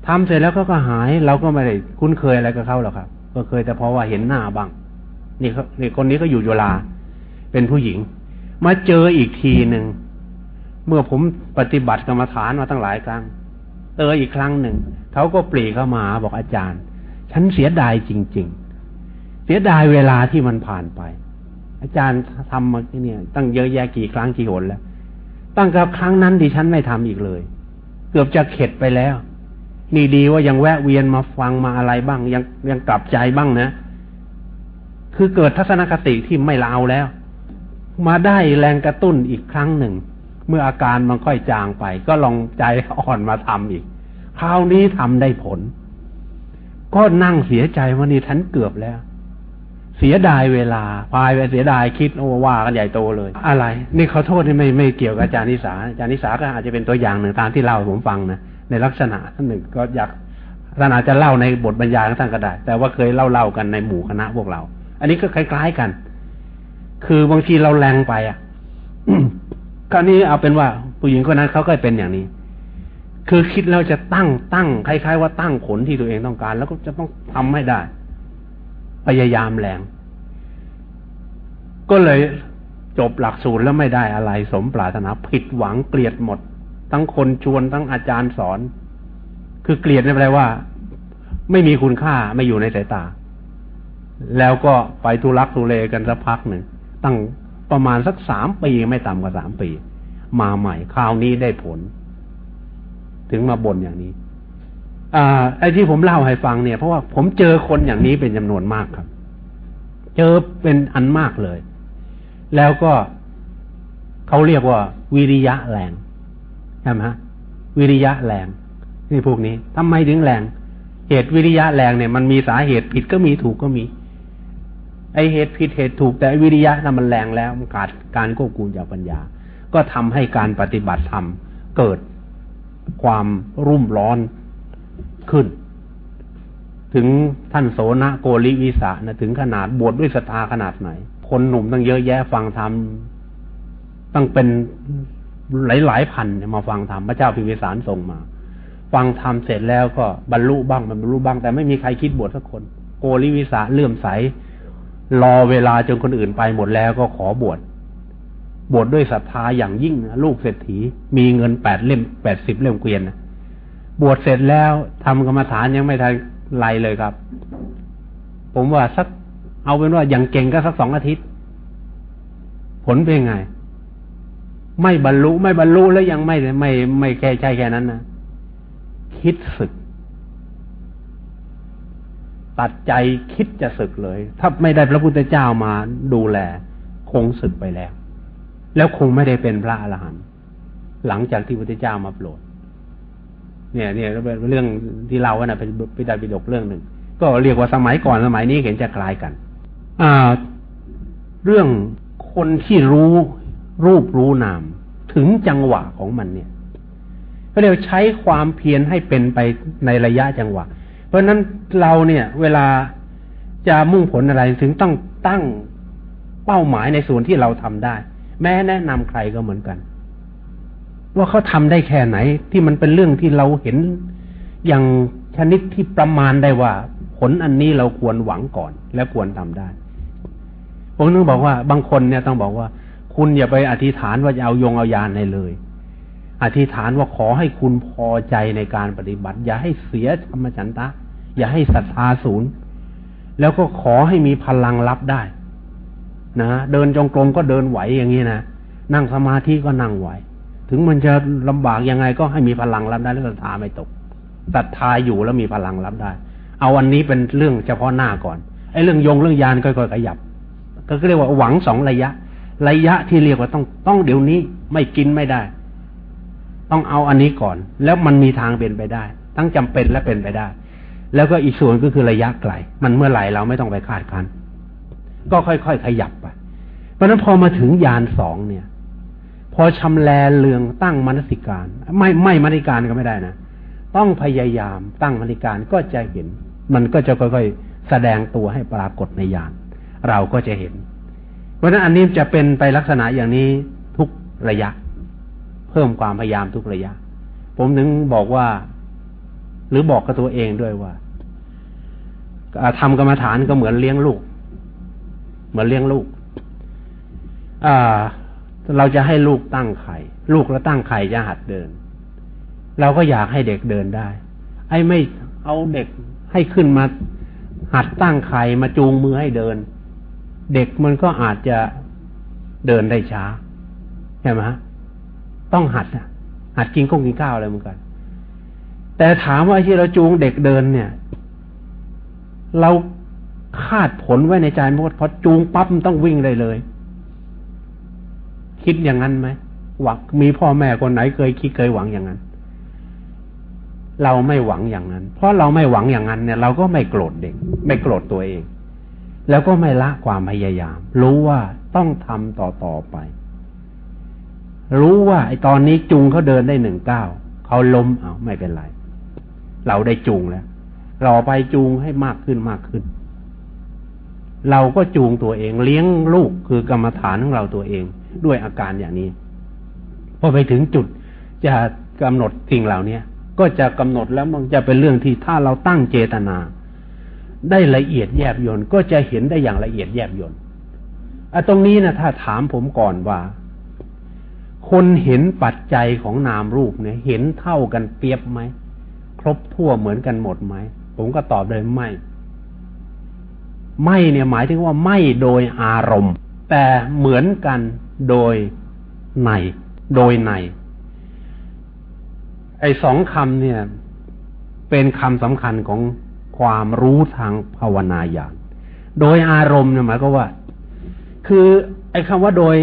ทำเสร็จแล้วก็ก็หาย เราก็ไม่ได้คุ้นเคยอะไรกับเขาหรอกครับ ก็เคยแต่เพราะว่าเห็นหน้าบ้างนี่เขานี่คนนี้ก็อยู่ยุลา เป็นผู้หญิง มาเจออีกทีหนึ่งเมื่อผมปฏิบัติกรรมฐานมาตั้งหลายครั้งเจออีกครั้งหนึ่งเขาก็ปรีเข้ามาบอกอาจารย์ ฉันเสียดายจริง ๆ เสียดายเวลาที่มันผ่านไป อาจารย์ทำมาเนี่ย ตั้งเยอะแยะกี่ครั้งกี่หนแล้ว ตั้งกับครั้งนั้นดิฉันไม่ทำอีกเลย เกือบจะเข็ดไปแล้ว นี่ดีว่ายังแวะเวียนมาฟังมาอะไรบ้าง ยังยังกลับใจบ้างนะ คือเกิดทัศนคติที่ไม่ลาวแล้ว มาได้แรงกระตุ้นอีกครั้งหนึ่ง เมื่ออาการมันค่อยจางไป ก็ลองใจอ่อนมาทำอีก คราวนี้ทำได้ผล ก็นั่งเสียใจว่านี่ฉันเกือบแล้ว เสียดายเวลาพายไปเสียดายคิดโอ้ว่ากันใหญ่โตเลย อะไร นี่เขาโทษที่ไม่ไม่เกี่ยวกับอาจารย์นิสาอาจารย์นิสาก็อาจจะเป็นตัวอย่างหนึ่งตามที่เล่าให้ผมฟังนะ ในลักษณะท่านหนึ่งก็อยากท่านอาจจะเล่าในบทบรรยายของท่านก็ได้ แต่ว่าเคยเล่าเล่ากันในหมู่คณะพวกเรา อันนี้ก็คล้ายๆกัน คือบางทีเราแรงไปอะคราวนี้เอาเป็นว่า ผู้หญิงคนนั้นเขาก็เป็นอย่างนี้ คือคิดแล้วจะตั้งตั้งคล้ายๆว่าตั้งผลที่ตัวเองต้องการ แล้วก็จะต้องทำให้ได้ พยายามแรง ก็เลยจบหลักสูตรแล้วไม่ได้อะไร สมปรารถนาผิดหวังเกลียดหมด ทั้งคนชวนทั้งอาจารย์สอน คือเกลียดนี่แปลว่า ไม่มีคุณค่าไม่อยู่ในสายตา แล้วก็ไปทุรักทุเลกันสักพักหนึ่งตั้งประมาณสักสามปีไม่ต่ำกว่าสามปี มาใหม่ คราวนี้ได้ผล ถึงมาบ่นอย่างนี้อไอ้ที่ผมเล่าให้ฟังเนี่ยเพราะว่าผมเจอคนอย่างนี้เป็นจำนวนมากครับ เจอเป็นอันมากเลย แล้วก็เขาเรียกว่าวิริยะแรง ช่ไหมฮะวิริยะแรงนี่พวกนี้ทำไมถึงแรง เหตุวิริยะแรงเนี่ย มันมีสาเหตุผิดก็มีถูกก็มี ไอเหตุผิดเหตุถูกแต่วิริยะนั้นมันแรงแล้วมันขาดการควบคุมจากปัญญา ก็ทำให้การปฏิบัติธรรมเกิดความรุ่มร้อนขึ้น ถึงท่านโสนโกริวิสานะถึงขนาดบวชดด้วยศรัทธาขนาดไหน คนหนุ่มตั้งเยอะแยะฟังธรรมตั้งเป็น หลายหลายพันมาฟังธรรมพระเจ้าพิมพิสารส่งมา ฟังธรรมเสร็จแล้วก็บรรลุบ้างบรรลุบ้าง แต่ไม่มีใครคิดบวชสักคน โกริวิสาเลื่อมใส รอเวลาจนคนอื่นไปหมดแล้วก็ขอบวชบวชดด้วยศรัทธาอย่างยิ่งลูกเศรษฐี มีเงินแปดเล่มแปดสิบเล่มเกวียนนะบวชเสร็จแล้วทำกรรมฐานยังไม่ทันไรเลยครับ ผมว่าสักเอาเป็นว่าอย่างเก่งก็สักสองอาทิตย์ ผลเป็นไง ไม่บรรลุไม่บรรลุแล้วยังไม่ไม่ ไม่แค่ใช่แค่นั้นนะคิดศึก ตัดใจคิดจะศึกเลย ถ้าไม่ได้พระพุทธเจ้ามาดูแล คงศึกไปแล้ว แล้วคงไม่ได้เป็นพระอรหันต์หลังจากที่พระพุทธเจ้ามาโปรดเนี่ยเนี่ยเรื่องที่เราเนี่ยเป็นพิดาปิดกเรื่องหนึ่ง ก็เรียกว่าสมัยก่อนสมัยนี้เห็นจะคล้ายกัน อ่า เรื่องคนที่รู้ รูปรู้นามถึงจังหวะของมันเนี่ยก็เรียกใช้ความเพียรให้เป็นไปในระยะจังหวะ เพราะฉะนั้นเราเนี่ย เวลาจะมุ่งผลอะไรถึงต้องตั้งเป้าหมายในส่วนที่เราทำได้ แม้แนะนำใครก็เหมือนกัน ว่าเขาทำได้แค่ไหน ที่มันเป็นเรื่องที่เราเห็นอย่างชนิดที่ประมาณได้ว่า ผลอันนี้เราควรหวังก่อน และควรทำได้ผมนึกบอกว่า บางคนเนี่ยต้องบอกว่า คุณอย่าไปอธิษฐานว่าจะเอายงเอายานในเลย อธิษฐานว่าขอให้คุณพอใจในการปฏิบัติ อย่าให้เสียธรรมจันตะ อย่าให้ศรัทธาศูนย์แล้วก็ขอให้มีพลังรับได้ นะเดินจงกรมก็เดินไหวอย่างนี้นะนั่งสมาธิก็นั่งไหว ถึงมันจะลำบากยังไงก็ให้มีพลังรับได้แล้วศรัทธาไม่ตกศรัทธาอยู่แล้วมีพลังรับได้ เอาวันนี้เป็นเรื่องเฉพาะหน้าก่อนไอ้เรื่องยงเรื่องยานค่อยๆขยับ ก็เรียกว่าหวังสองระยะ ระยะที่เรียกว่าต้องต้องเดี๋ยวนี้ไม่กินไม่ได้ ต้องเอาอันนี้ก่อน แล้วมันมีทางเป็นไปได้ ทั้งจำเป็นและเป็นไปได้ แล้วก็อีกส่วนก็คือระยะไกล มันเมื่อไหร่เราไม่ต้องไปคาดคันก็ค่อยๆขยับไปเพราะนั้นพอมาถึงยานสองเนี่ย พอชำแลเลืองตั้งมนสิการ ไม่ไม่มนสิการก็ไม่ได้นะต้องพยายามตั้งมนสิการก็จะเห็น มันก็จะค่อยๆแสดงตัวให้ปรากฏในญาณเราก็จะเห็น เพราะฉะนั้นอันนี้จะเป็นไปลักษณะอย่างนี้ทุกระยะ เพิ่มความพยายามทุกระยะ ผมถึงบอกว่า หรือบอกกับตัวเองด้วยว่าทำกรรมฐานก็เหมือนเลี้ยงลูก เหมือนเลี้ยงลูกเราจะให้ลูกตั้งไข่ ลูกแล้วตั้งไข่จะหัดเดิน เราก็อยากให้เด็กเดินได้ ไอ้ไม่เอาเด็กให้ขึ้นมาหัดตั้งไข่มาจูงมือให้เดิน เด็กมันก็อาจจะเดินได้ช้า ใช่ไหมต้องหัดอะหัดกินก้งกินข้าวอะไรเหมือนกัน แต่ถามว่าที่เราจูงเด็กเดินเนี่ย เราคาดผลไว้ในใจว่าพอจูงปั๊บต้องวิ่งเลยเลย คิดอย่างนั้นไหมหวังมีพ่อแม่คนไหนเคยคิดเคยหวังอย่างนั้น เราไม่หวังอย่างนั้น เพราะเราไม่หวังอย่างนั้นเนี่ย เราก็ไม่โกรธเด็ก ไม่โกรธตัวเอง แล้วก็ไม่ละความพยายาม รู้ว่าต้องทำต่อต่อไป รู้ว่าไอ้ตอนนี้จูงเขาเดินได้หนึ่งก้าวเขาล้มเอาไม่เป็นไร เราได้จูงแล้วเราไปจูงให้มากขึ้นมากขึ้น เราก็จูงตัวเองเลี้ยงลูกคือกรรมฐานของเราตัวเองด้วยอาการอย่างนี้ พอไปถึงจุดจะกำหนดสิ่งเหล่านี้ก็จะกำหนดแล้วมันจะเป็นเรื่องที่ถ้าเราตั้งเจตนา ได้ละเอียดแยบยนก็จะเห็นได้อย่างละเอียดแยบยนอะตรงนี้นะถ้าถามผมก่อนว่า คนเห็นปัจจัยของนามรูปเนี่ย เห็นเท่ากันเปียบไหมครบทั่วเหมือนกันหมดไหมผมก็ตอบเลยไม่ ไม่เนี่ยหมายถึงว่าไม่โดยอารมณ์ แต่เหมือนกันโดยใน โดยใน ไอ้สองคำเนี่ย เป็นคำสำคัญของ ความรู้ทางภาวนาญาณโดยอารมณ์เนี่ยหมายก็ว่า คือไอ้คำว่าโดย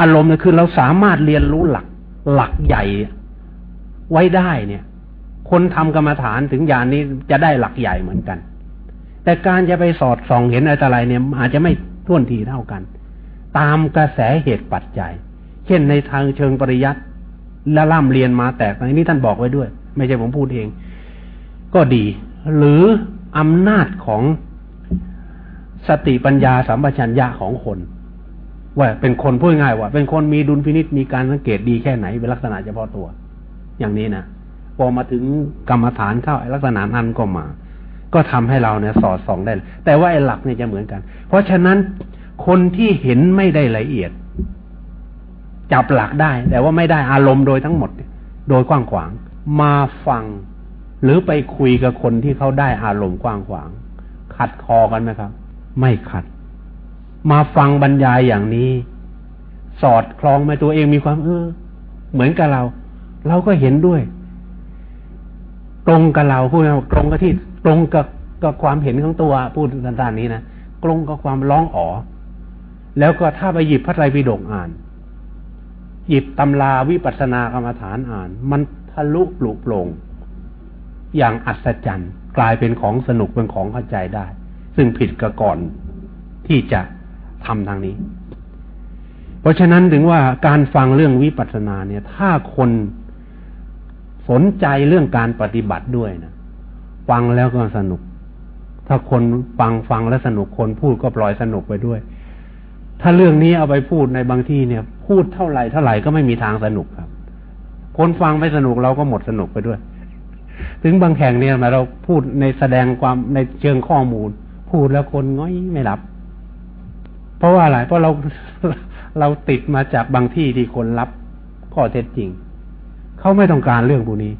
อารมณ์เนี่ยคือเราสามารถเรียนรู้หลักหลักใหญ่ไว้ได้เนี่ย คนทำกรรมฐานถึงญาณนี้จะได้หลักใหญ่เหมือนกัน แต่การจะไปสอดส่องเห็นอะไรเนี่ยอาจจะไม่ท่วนทีเท่ากัน ตามกระแสเหตุปัจจัย เช่นในทางเชิงปริยัติและล่ำเรียนมาแต่ในนี้ท่านบอกไว้ด้วย ไม่ใช่ผมพูดเอง ก็ดี หรืออำนาจของสติปัญญาสัมปชัญญะของคน ว่าเป็นคนพูดง่ายว่า เป็นคนมีดุลพินิษมีการสังเกตดีแค่ไหนเป็นลักษณะเฉพาะตัว อย่างนี้นะพอมาถึงกรรมฐานเข้าลักษณะนั้นก็มา ก็ทำให้เราเนี่ยสอดส่องได้ แต่ว่าไอ้หลักเนี่ยจะเหมือนกัน เพราะฉะนั้นคนที่เห็นไม่ได้ละเอียด จับหลักได้ แต่ว่าไม่ได้อารมณ์โดยทั้งหมด โดยกว้างขวาง มาฟัง หรือไปคุยกับคนที่เขาได้อารมณ์กว้างขวาง ขัดคอกันไหมครับ ไม่ขัด มาฟังบรรยายอย่างนี้ สอดคล้องไหมตัวเองมีความเออ เหมือนกับเรา เราก็เห็นด้วย ตรงกับเราพูดตรงกับที่ ตรงกับกับความเห็นของตัวพูดต่างๆนี้นะตรงกับความร้องอ๋อแล้วก็ถ้าไปหยิบพระไตรปิฎกอ่าน หยิบตำราวิปัสสนากรรมฐานอ่าน มันทะลุปลุกโปร่ง อย่างอัศจรรย์ กลายเป็นของสนุกเป็นของเข้าใจได้ ซึ่งผิดกับก่อนที่จะทำทางนี้ เพราะฉะนั้นถึงว่าการฟังเรื่องวิปัสสนาเนี่ย ถ้าคนสนใจเรื่องการปฏิบัติด้วยนะฟังแล้วก็สนุก ถ้าคนฟังฟังแล้วสนุกคนพูดก็ปล่อยสนุกไปด้วย ถ้าเรื่องนี้เอาไปพูดในบางที่เนี่ย พูดเท่าไหร่เท่าไหร่ก็ไม่มีทางสนุกครับ คนฟังไม่สนุกเราก็หมดสนุกไปด้วย ถึงบางแห่งเนี่ยมาเราพูดในแสดงความในเชิงข้อมูล พูดแล้วคนง้อยไม่รับ เพราะว่าอะไรเพราะเราเราติดมาจากบางที่ที่คนรับข้อเท็จจริงเขาไม่ต้องการเรื่องพวกนี้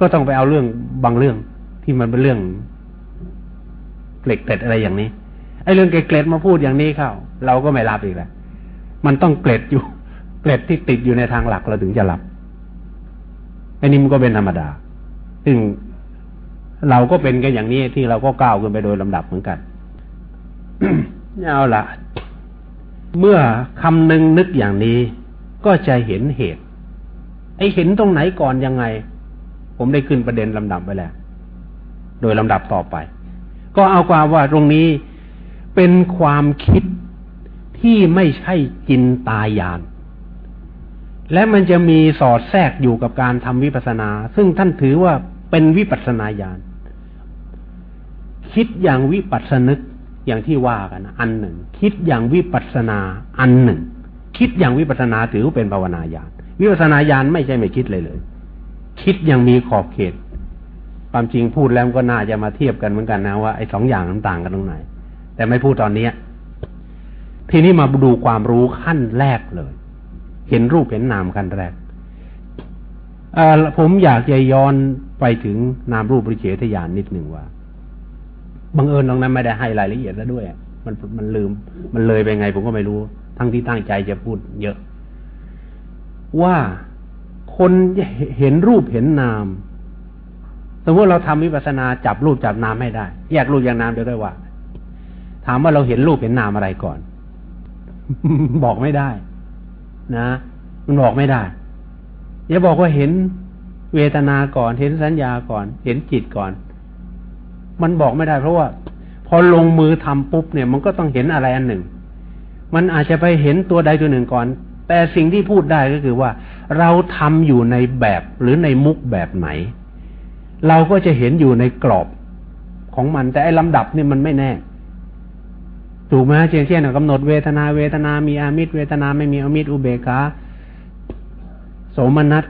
ก็ต้องไปเอาเรื่องบางเรื่องที่มันเป็นเรื่องเกล็ดเกล็ดอะไรอย่างนี้ไอ้เรื่องเกล็ดมาพูดอย่างนี้เข้าเราก็ไม่รับอีกแล้วมันต้องเกล็ดอยู่ เกล็ดที่ติดอยู่ในทางหลักเราถึงจะรับไอ้นี่มันก็เป็นธรรมดา ซึ่งเราก็เป็นกันอย่างนี้ที่เราก็ก้าวขึ้นไปโดยลำดับเหมือนกันเอาละเมื่อคำนึงนึกอย่างนี้ ก็จะเห็นเหตุ ไอเห็นตรงไหนก่อนยังไง ผมได้ขึ้นประเด็นลำดับไปแล้ว โดยลำดับต่อไป ก็เอาความว่าตรงนี้เป็นความคิดที่ไม่ใช่จินตายาน และมันจะมีสอดแทรกอยู่กับการทำวิปัสสนา ซึ่งท่านถือว่า เป็นวิปัสนาญาณคิดอย่างวิปัสนึกอย่างที่ว่ากันอันหนึ่ง คิดอย่างวิปัสนาอันหนึ่ง คิดอย่างวิปัสนาถือว่าเป็นภาวนาญาณวิปัสนาญาณไม่ใช่ไม่คิดเลยเลย คิดอยังมีขอบเขต ความจริงพูดแล้วก็น่าจะมาเทียบกันเหมือนกันนะว่าไอ้สองอย่างมันต่างกันตรงไหน แต่ไม่พูดตอนนี้ทีนี้มาดูความรู้ขั้นแรกเลย เห็นรูปเห็นนามขั้นแรกผมอยากจะย้อน ไปถึงนามรูปปริเฉทญาณนิดหนึ่งว่าบังเอิญตรงนั้นไม่ได้ให้รายละเอียดแล้วด้วย มันมันลืม มันเลยไปไงผมก็ไม่รู้ ทั้งที่ตั้งใจจะพูดเยอะ ว่าคนเห็นรูปเห็นนามสมมติเราทำวิปัสสนาจับรูปจับนามให้ได้ แยกรูปแยกนามเดียวได้ว่า ถามว่าเราเห็นรูปเห็นนามอะไรก่อน บอกไม่ได้ นะ มันบอกไม่ได้อย่าบอกว่าเห็น เวทนาก่อน เห็นสัญญาก่อน เห็นจิตก่อน มันบอกไม่ได้เพราะว่า พอลงมือทำปุ๊บเนี่ย มันก็ต้องเห็นอะไรอันหนึ่ง มันอาจจะไปเห็นตัวใดตัวหนึ่งก่อน แต่สิ่งที่พูดได้ก็คือว่า เราทำอยู่ในแบบหรือในมุกแบบไหน เราก็จะเห็นอยู่ในกรอบของมัน แต่ไอ้ลำดับนี่มันไม่แน่ถูกไหมเช่นเช่นกำหนดเวทนาเวทนามีอามิตรเวทนาไม่มีอามิตรอุเบกขาโสมนัส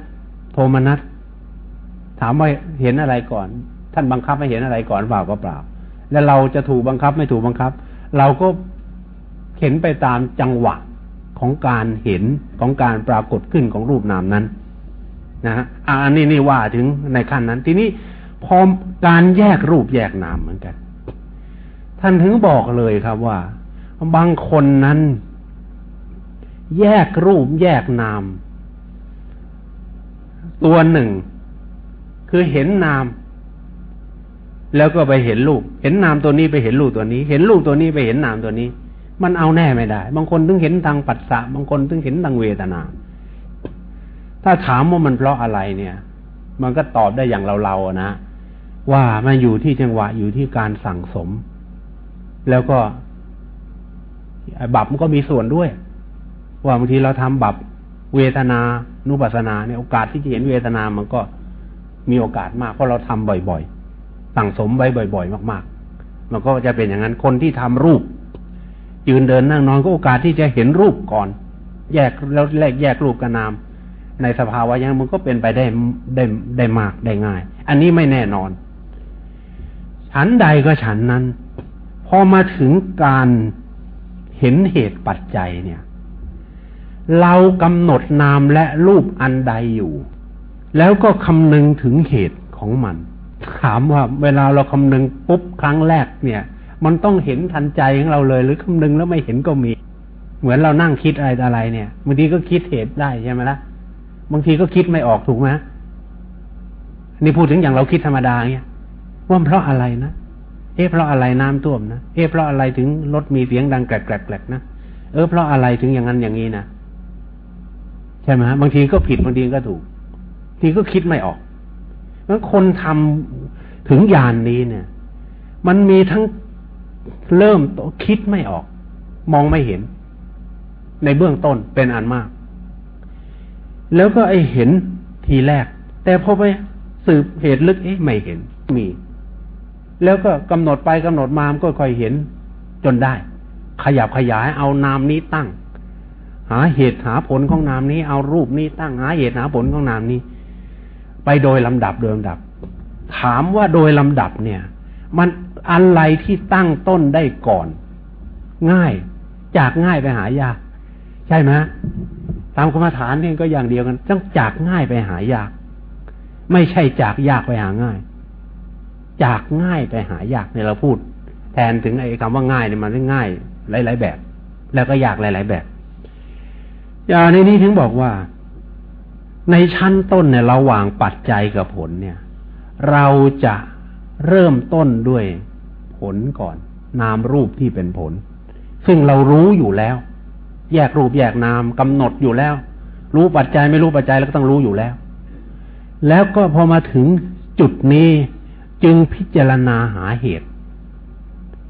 โทมนัส ถามว่าเห็นอะไรก่อน ท่านบังคับให้เห็นอะไรก่อนเปล่าก็เปล่า แล้วเราจะถูกบังคับไม่ถูกบังคับ เราก็เห็นไปตามจังหวะของการเห็นของการปรากฏขึ้นของรูปนามนั้นนะฮะอันนี้นี่ว่าถึงในขั้นนั้น ทีนี้พอการแยกรูปแยกนามเหมือนกัน ท่านถึงบอกเลยครับว่า บางคนนั้น แยกรูปแยกนาม ตัวหนึ่ง คือเห็นนาม แล้วก็ไปเห็นรูป เห็นนามตัวนี้ไปเห็นรูปตัวนี้ เห็นรูปตัวนี้ไปเห็นนามตัวนี้ มันเอาแน่ไม่ได้ บางคนถึงเห็นทางปัสสะบางคนถึงเห็นทางเวทนา ถ้าถามว่ามันเพราะอะไรเนี่ย มันก็ตอบได้อย่างเราๆนะว่ามันอยู่ที่จังหวะอยู่ที่การสั่งสม แล้วก็บับมันก็มีส่วนด้วย ว่าบางทีเราทำบับเวทนานุปัสสนาเนี่ยโอกาสที่จะเห็นเวทนามันก็ มีโอกาสมากเพราะเราทำบ่อยๆสั่งสมไว้บ่อย ๆ มาก ๆ มันก็จะเป็นอย่างนั้นคนที่ทำรูป ยืนเดินนั่งนอนก็โอกาสที่จะเห็นรูปก่อน แยกแล้วแลกแยกรูปกับนาม ในสภาวะอย่างมันก็เป็นไปได้ได้ได้มากได้ง่าย อันนี้ไม่แน่นอน ฉันใดก็ฉันนั้น พอมาถึงการเห็นเหตุปัจจัยเนี่ย เรากำหนดนามและรูปอันใดอยู่ แล้วก็คำนึงถึงเหตุของมัน ถามว่าเวลาเราคำนึงปุ๊บครั้งแรกเนี่ย มันต้องเห็นทันใจของเราเลย หรือคำนึงแล้วไม่เห็นก็มี เหมือนเรานั่งคิดอะไรอะไรเนี่ยบางทีก็คิดเหตุได้ใช่ไหมละ่ะบางทีก็คิดไม่ออกถูกไหมนี่พูดถึงอย่างเราคิดธรรมดาเนี่ยว่าเพราะอะไรนะเอ๊ะเพราะอะไรน้ำท่วมนะเอ๊ะเพราะอะไรถึงรถมีเสียงดังแกลกๆนะเออเพราะอะไรถึงอย่างนั้นอย่างนี้นะใช่ไหมฮะบางทีก็ผิดบางทีก็ถูก ทีก็คิดไม่ออกเพราะคนทำถึงยานนี้เนี่ย มันมีทั้งเริ่มคิดไม่ออก มองไม่เห็น ในเบื้องต้นเป็นอันมาก แล้วก็ไอเห็นทีแรก แต่พอไปสืบเหตุลึกเอ๊ะไม่เห็นมี แล้วก็กำหนดไปกำหนดมามันก็ค่อยเห็นจนได้ ขยับขยายเอานามนี้ตั้ง หาเหตุหาผลของนามนี้ เอารูปนี้ตั้งหาเหตุหาผลของนามนี้ ไปโดยลำดับโดยลำดับ ถามว่าโดยลำดับเนี่ย มันอะไรที่ตั้งต้นได้ก่อน ง่าย จากง่ายไปหายาก ใช่ไหมตามกรรมฐานนี่ก็อย่างเดียวกัน ต้องจากง่ายไปหายาก ไม่ใช่จากยากไปหาง่าย จากง่ายไปหายากเนี่ยเราพูด แทนถึงไอ้คำว่าง่ายเนี่ยมันง่าย หลาย ๆ แบบ แล้วก็ยากหลาย ๆ แบบอย่างในนี้ถึงบอกว่า ในชั้นต้นเนี่ยระหว่างปัจจัยกับผลเนี่ย เราจะเริ่มต้นด้วยผลก่อน นามรูปที่เป็นผล ซึ่งเรารู้อยู่แล้ว แยกรูปแยกนามกำหนดอยู่แล้ว รู้ปัจจัยไม่รู้ปัจจัยแล้วก็ต้องรู้อยู่แล้ว แล้วก็พอมาถึงจุดนี้จึงพิจารณาหาเหตุ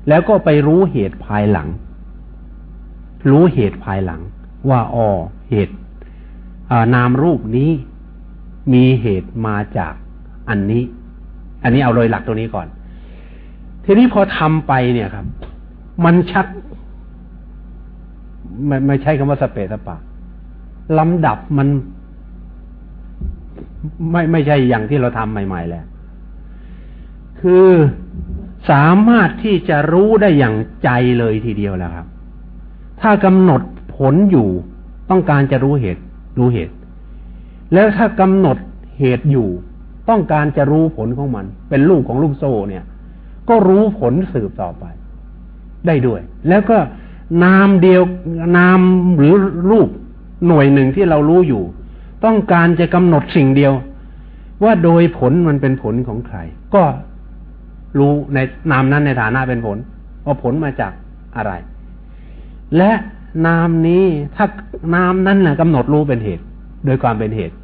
แล้วก็ไปรู้เหตุภายหลัง รู้เหตุภายหลัง ว่าอ๋อเหตุ นามรูปนี้มีเหตุมาจากอันนี้ อันนี้เอาโดยหลักตัวนี้ก่อน ทีนี้พอทำไปเนี่ยครับ มันชัก ไม่ไม่ใช่คำว่าสเปสปะลำดับมัน ไม่ไม่ใช่อย่างที่เราทำใหม่ ๆ แล้ว คือสามารถที่จะรู้ได้อย่างใจเลยทีเดียวแล้วครับ ถ้ากำหนดผลอยู่ต้องการจะรู้เหตุ รู้เหตุ แล้วถ้ากำหนดเหตุอยู่ ต้องการจะรู้ผลของมัน เป็นลูกของลูกโซ่เนี่ย ก็รู้ผลสืบต่อไป ได้ด้วย แล้วก็นามเดียวนามหรือรูปหน่วยหนึ่งที่เรารู้อยู่ ต้องการจะกำหนดสิ่งเดียว ว่าโดยผลมันเป็นผลของใคร ก็รู้ในนามนั้นในฐานะเป็นผลว่าผลมาจากอะไร และ นามนี้ถ้านามนั้นนะกำหนดรู้เป็นเหตุ โดยความเป็นเหตุ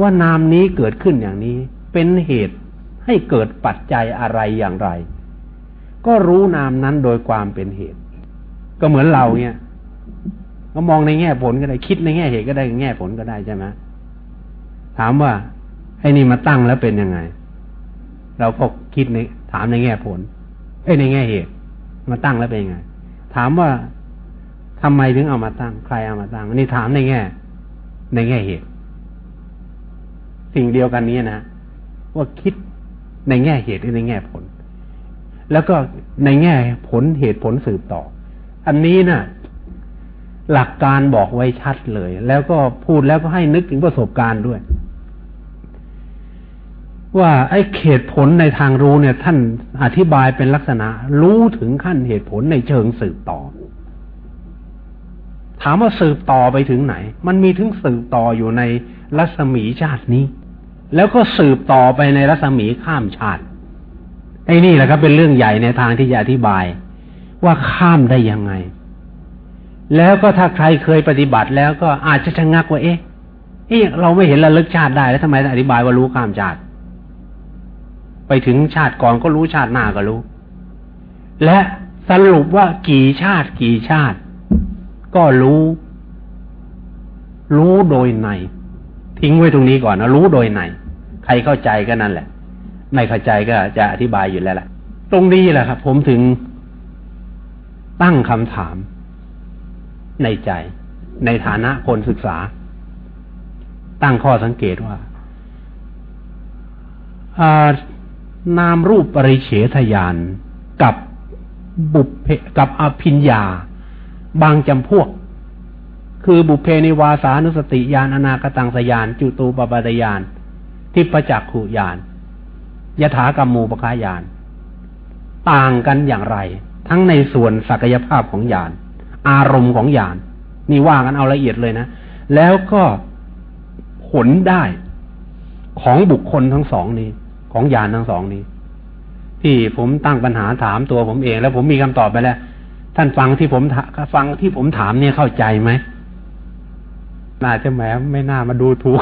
ว่านามนี้เกิดขึ้นอย่างนี้ เป็นเหตุให้เกิดปัจจัยอะไรอย่างไร ก็รู้นามนั้นโดยความเป็นเหตุ ก็เหมือนเราเนี่ยก็มองในแง่ผลก็ได้คิดในแง่เหตุก็ได้แง่ผลก็ได้ใช่ไหมถามว่าไอ้นี่มาตั้งแล้วเป็นยังไง เราก็คิดในถามในแง่ผล เอ้ในแง่เหตุ มาตั้งแล้วเป็นยังไง ถามว่า ทำไมถึงเอามาตั้ง ใครเอามาตั้งนี่ถามในแง่ ในแง่เหตุ สิ่งเดียวกันนี้นะว่าคิดในแง่เหตุหรือในแง่ผล แล้วก็ในแง่ผลเหตุผลสืบต่อ อันนี้นะ่ะ หลักการบอกไว้ชัดเลย แล้วก็พูดแล้วก็ให้นึกถึงประสบการณ์ด้วย ว่าไอ้เหตุผลในทางรู้เนี่ย ท่านอธิบายเป็นลักษณะ รู้ถึงขั้นเหตุผลในเชิงสืบต่อ ถามว่าสืบต่อไปถึงไหน มันมีถึงสืบต่ออยู่ในรัศมีชาตินี้ แล้วก็สืบต่อไปในรัศมีข้ามชาติ ไอ้นี่แหละครับ เป็นเรื่องใหญ่ในทางที่จะอธิบาย ว่าข้ามได้ยังไง แล้วก็ถ้าใครเคยปฏิบัติแล้วก็อาจจะชะงักว่าเอ๊ะเอ๊ะเราไม่เห็นระลึกชาติได้แล้วทำไมอธิบายว่ารู้ข้ามชาติ ไปถึงชาติก่อนก็รู้ชาติหน้าก็รู้ และสรุปว่ากี่ชาติกี่ชาติ ก็รู้ รู้โดยใน ทิ้งไว้ตรงนี้ก่อนนะรู้โดยใน ใครเข้าใจก็นั่นแหละ ไม่เข้าใจก็จะอธิบายอยู่แล้วแหละตรงนี้แหละครับ ผมถึงตั้งคำถาม ในใจ ในฐานะคนศึกษา ตั้งข้อสังเกตว่านามรูปปริเฉทยานกับบุพเพกับอภิญญา บางจำพวก คือบุพเพนิวาสานุสติยานอนาคตังสยานจุตูปปตยานทิปจักขุยานยถากรรมูปคายาน ต่างกันอย่างไร ทั้งในส่วนศักยภาพของยานอารมณ์ของยานนี่ว่ากันเอาละเอียดเลยนะ แล้วก็ผลได้ของบุคคลทั้งสองนี้ ของยานทั้งสองนี้ ที่ผมตั้งปัญหาถามตัวผมเอง แล้วผมมีคำตอบไปแล้ว ท่านฟังที่ผมฟังที่ผมถามเนี่ยเข้าใจไหมน่าจะแหมไม่น่ามาดูถูก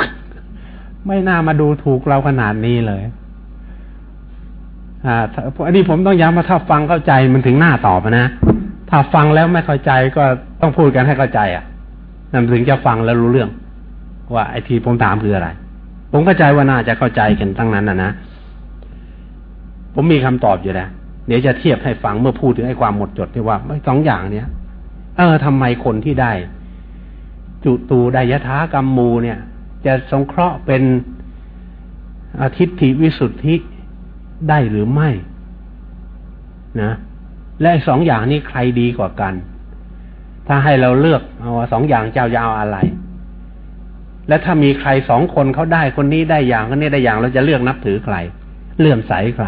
ไม่น่ามาดูถูกเราขนาดนี้เลยอ่าอันนี้ผมต้องย้ำว่าถ้าฟังเข้าใจมันถึงหน้าตอบนะถ้าฟังแล้วไม่เข้าใจก็ต้องพูดกันให้เข้าใจ อะนั่นถึงจะฟังแล้วรู้เรื่อง ว่าไอ้ที่ผมถามคืออะไร ผมเข้าใจว่าน่าจะเข้าใจกันทั้งนั้นนะนะผมมีคำตอบอยู่แล้ว เดี๋ยวจะเทียบให้ฟังเมื่อพูดถึงไอ้ความหมดจดที่ว่าสองอย่างเนี้ยเออทำไมคนที่ได้ จุตูไดยถากรรมมูเนี่ย จะสงเคราะห์เป็นอาทิตย์วิสุทธิได้หรือไม่ นะ และสองอย่างนี้ใครดีกว่ากัน ถ้าให้เราเลือกเอาสองอย่างเจ้าจะเอาอะไร และถ้ามีใครสองคนเขาได้คนนี้ได้อย่างคนนี้ได้อย่างเราจะเลือกนับถือใครเลื่อมใสใคร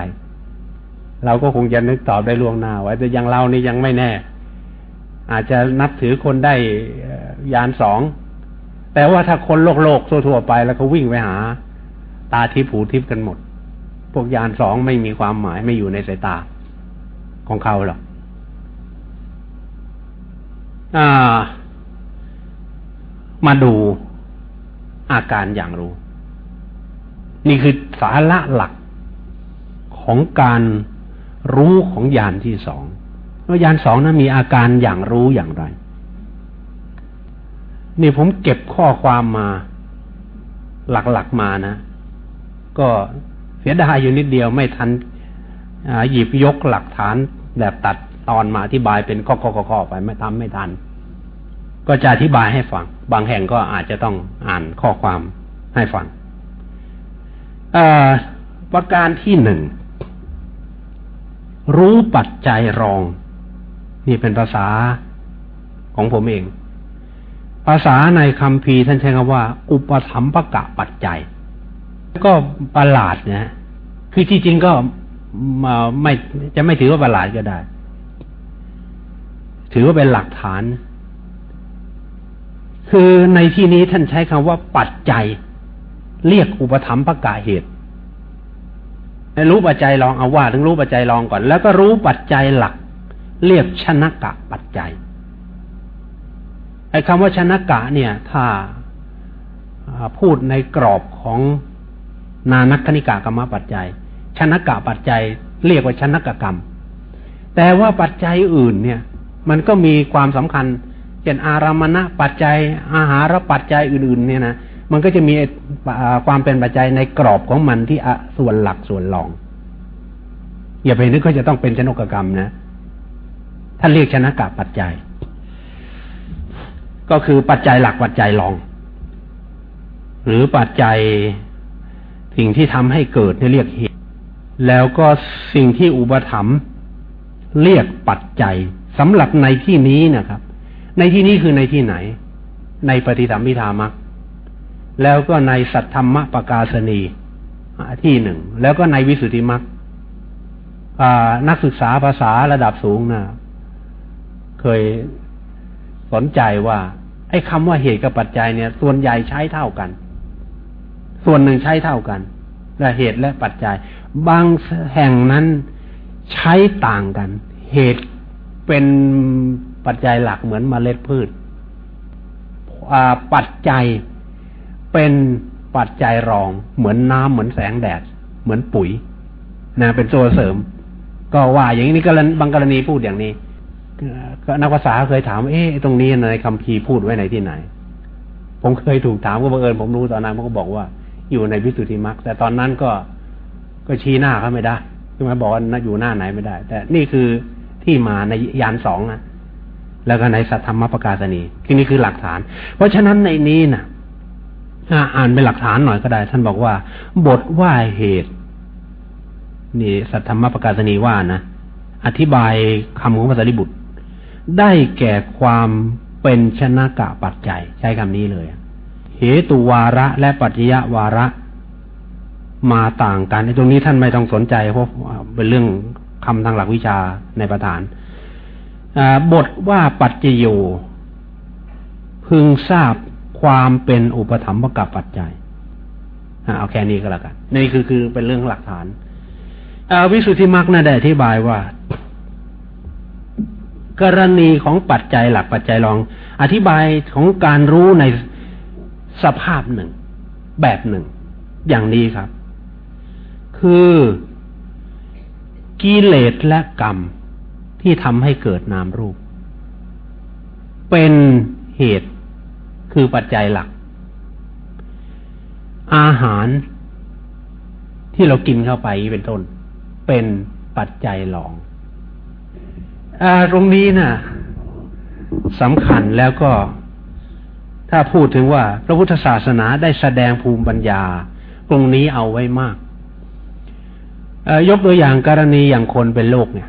เราก็คงจะนึกตอบได้ล่วงหน้าไว้ แต่ยังเรานี่ยังไม่แน่ อาจจะนับถือคนได้ยานสอง แต่ว่าถ้าคนโลกโลกทั่วไปแล้วก็วิ่งไปหา ตาทิพหูทิพกันหมด พวกยานสองไม่มีความหมายไม่อยู่ในสายตาของเขาหรอกมาดูอาการอย่างรู้ นี่คือสาระหลักของการ รู้ของยานที่สองว่ายานสองนั้นมีอาการอย่างรู้อย่างไร นี่ผมเก็บข้อความมาหลักๆมานะ ก็เสียดายอยู่นิดเดียวไม่ทันหยิบยกหลักฐานแบบตัดตอนมาอธิบายเป็นข้อๆๆไปไม่ทำไม่ทัน ก็จะอธิบายให้ฟัง บางแห่งก็อาจจะต้องอ่านข้อความให้ฟังประการที่หนึ่ง รู้ปัจจัยรอง นี่เป็นภาษาของผมเอง ภาษาในคำพีท่านใช้คำว่า อุปธรรมปะกะปัจจัย ก็ประหลาดนะคือที่จริงก็มาไม่จะไม่ถือว่าประหลาดก็ได้ ถือว่าเป็นหลักฐาน คือในที่นี้ท่านใช้คำว่าปัจจัย เรียกอุปธรรมประกาเหตุ รู้ปัจจัยลองเอาว่าถึงรู้ปัจจัยลองก่อน แล้วก็รู้ปัจจัยหลัก เรียกชนะกะปัจจัยไอ้คำว่าชนะกะเนี่ย ถ้าพูดในกรอบของนานักคณิกากรรมปัจจัย ชนะกะปัจจัย เรียกว่าชนะกกรรม แต่ว่าปัจจัยอื่นเนี่ย มันก็มีความสำคัญเช่นอารามณะปัจจัยอาหารปัจจัยอื่น ๆ เนี่ยนะ มันก็จะมีความเป็นปัจจัยในกรอบของมันที่ส่วนหลักส่วนรอง อย่าไปนึกว่าจะต้องเป็นชนกกรรมนะท่านเรียกชนะกะปัจจัย ก็คือปัจจัยหลักปัจจัยรอง หรือปัจจัยสิ่งที่ทำให้เกิดเรียกเหตุ แล้วก็สิ่งที่อุปถัมภ์เรียกปัจจัยสำหรับในที่นี้นะครับ ในที่นี้คือในที่ไหน ในปฏิสัมพิธามัก แล้วก็ในสัทธรรมปกาสนีที่หนึ่ง แล้วก็ในวิสุทธิมักนักศึกษาภาษาระดับสูงนะเคยสนใจว่า ไอ้คำว่าเหตุกับปัจจัยเนี่ย ส่วนใหญ่ใช้เท่ากัน ส่วนหนึ่งใช้เท่ากันและเหตุและปัจจัย บางแห่งนั้นใช้ต่างกัน เหตุเป็นปัจจัยหลักเหมือนมเมล็ดพืชปัจจัย เป็นปัจจัยรองเหมือนน้ำเหมือนแสงแดด เหมือนปุ๋ยนะเป็นตัวเสริม ก็ว่าอย่างนี้ก็บางกรณีพูดอย่างนี้ก็นักภาษาเคยถามเอ๊ะตรงนี้ในคำพีพูดไว้ไหนที่ไหน ผมเคยถูกถามก็บังเอิญผมรู้ตอนนั้นผมก็บอกว่า อยู่ในวิสุทธิมรรคแต่ตอนนั้นก็ก็ชี้หน้าเขาไม่ได้คือมาบอกว่าอยู่หน้าไหนไม่ได้ แต่นี่คือที่มาในยานสองนะแล้วก็ในสัทธรรมประกาศนีที่นี่คือหลักฐาน เพราะฉะนั้นในนี้นะ อ่านเป็นหลักฐานหน่อยก็ได้ ท่านบอกว่า บทว่าเหตุ นี่สัทธรรมประกาศนีว่านะอธิบายคำของภาษาลิบุตร ได้แก่ความเป็นชนะกะปัจจัย ใช้คำนี้เลย เหตุวาระและปัจจยวาระ มาต่างกันในตรงนี้ท่านไม่ต้องสนใจเพราะเป็นเรื่องคำทางหลักวิชาในประธานบทว่าปัจจโยพึงทราบ ความเป็นอุปธรรมประกับปัจจัยเอาแค่นี้ก็แล้วกันนี่คือคือเป็นเรื่องหลักฐานวิสุทธิมรรคน่าได้อธิบายว่า กรณีของปัจจัยหลักปัจจัยรอง อธิบายของการรู้ในสภาพหนึ่ง แบบหนึ่ง อย่างนี้ครับ คือกิเลสและกรรมที่ทำให้เกิดนามรูป เป็นเหตุ คือปัจจัยหลัก อาหารที่เรากินเข้าไปเป็นต้น เป็นปัจจัยหลองอตรงนี้นะ่ะสำคัญแล้วก็ ถ้าพูดถึงว่า พระพุทธศาสนาได้แสดงภูมิปัญญา ตรงนี้เอาไว้มากยกตัวอย่างกรณีอย่างคนเป็นโรคเนี่ย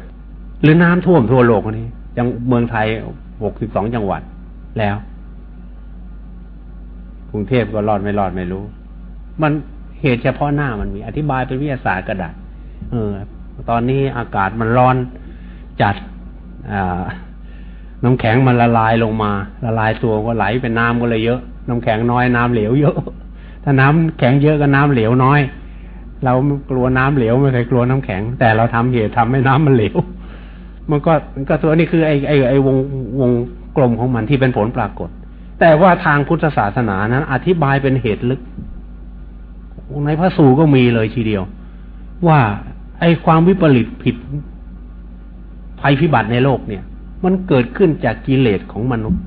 หรือน้ำท่วมทั่วโลกนี้ยังเมืองไทยหกสิบสองจังหวัดแล้ว รุงเทพก็รอดไม่รอดไม่รู้ มันเหตุเฉพาะหน้ามันมี อธิบายเป็นวิทยาศาสตร์กระดาษเออ ตอนนี้อากาศมันร้อนจัดอ่าน้ำแข็งมันละลายลงมา ละลายตัวก็ไหลเป็นน้ำก็เลยเยอะ น้ำแข็งน้อยน้ำเหลวเยอะ ถ้าน้ำแข็งเยอะก็น้ำเหลวน้อย เรากลัวน้ำเหลวไม่เคยกลัวน้ำแข็ง แต่เราทำเหตุทำให้น้ำมันเหลว มันก็มันก็ตัวนี้คือไอ้ไอ้ไอ้วงวงกลมของมันที่เป็นผลปรากฏ แต่ว่าทางพุทธศาสนานั้น อธิบายเป็นเหตุลึก ในพระสูก็มีเลยทีเดียว ว่าไอ้ความวิปริตผิดภัยพิบัติในโลกเนี่ย มันเกิดขึ้นจากกิเลสของมนุษย์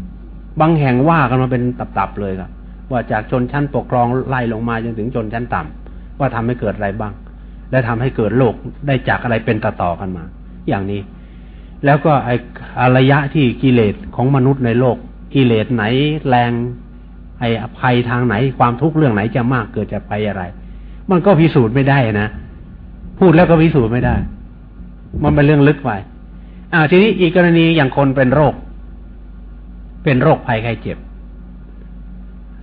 บางแห่งว่ากันมาเป็นตับๆเลยครับว่าจากชนชั้นปกครองไล่ลงมาจนถึงชนชั้นต่ำว่าทำให้เกิดอะไรบ้าง และทำให้เกิดโลกได้จากอะไรเป็นต่อๆกันมา อย่างนี้ แล้วก็ไอ้อารยะที่กิเลสของมนุษย์ในโลก กิเลสไหนแรง ไอ้ภัยทางไหนความทุกข์เรื่องไหนจะมากเกิดจะไปอะไร มันก็พิสูจน์ไม่ได้นะพูดแล้วก็พิสูจน์ไม่ได้ มันเป็นเรื่องลึกไปอ่าทีนี้อีกกรณีอย่างคนเป็นโรค เป็นโรคภัยไข้เจ็บ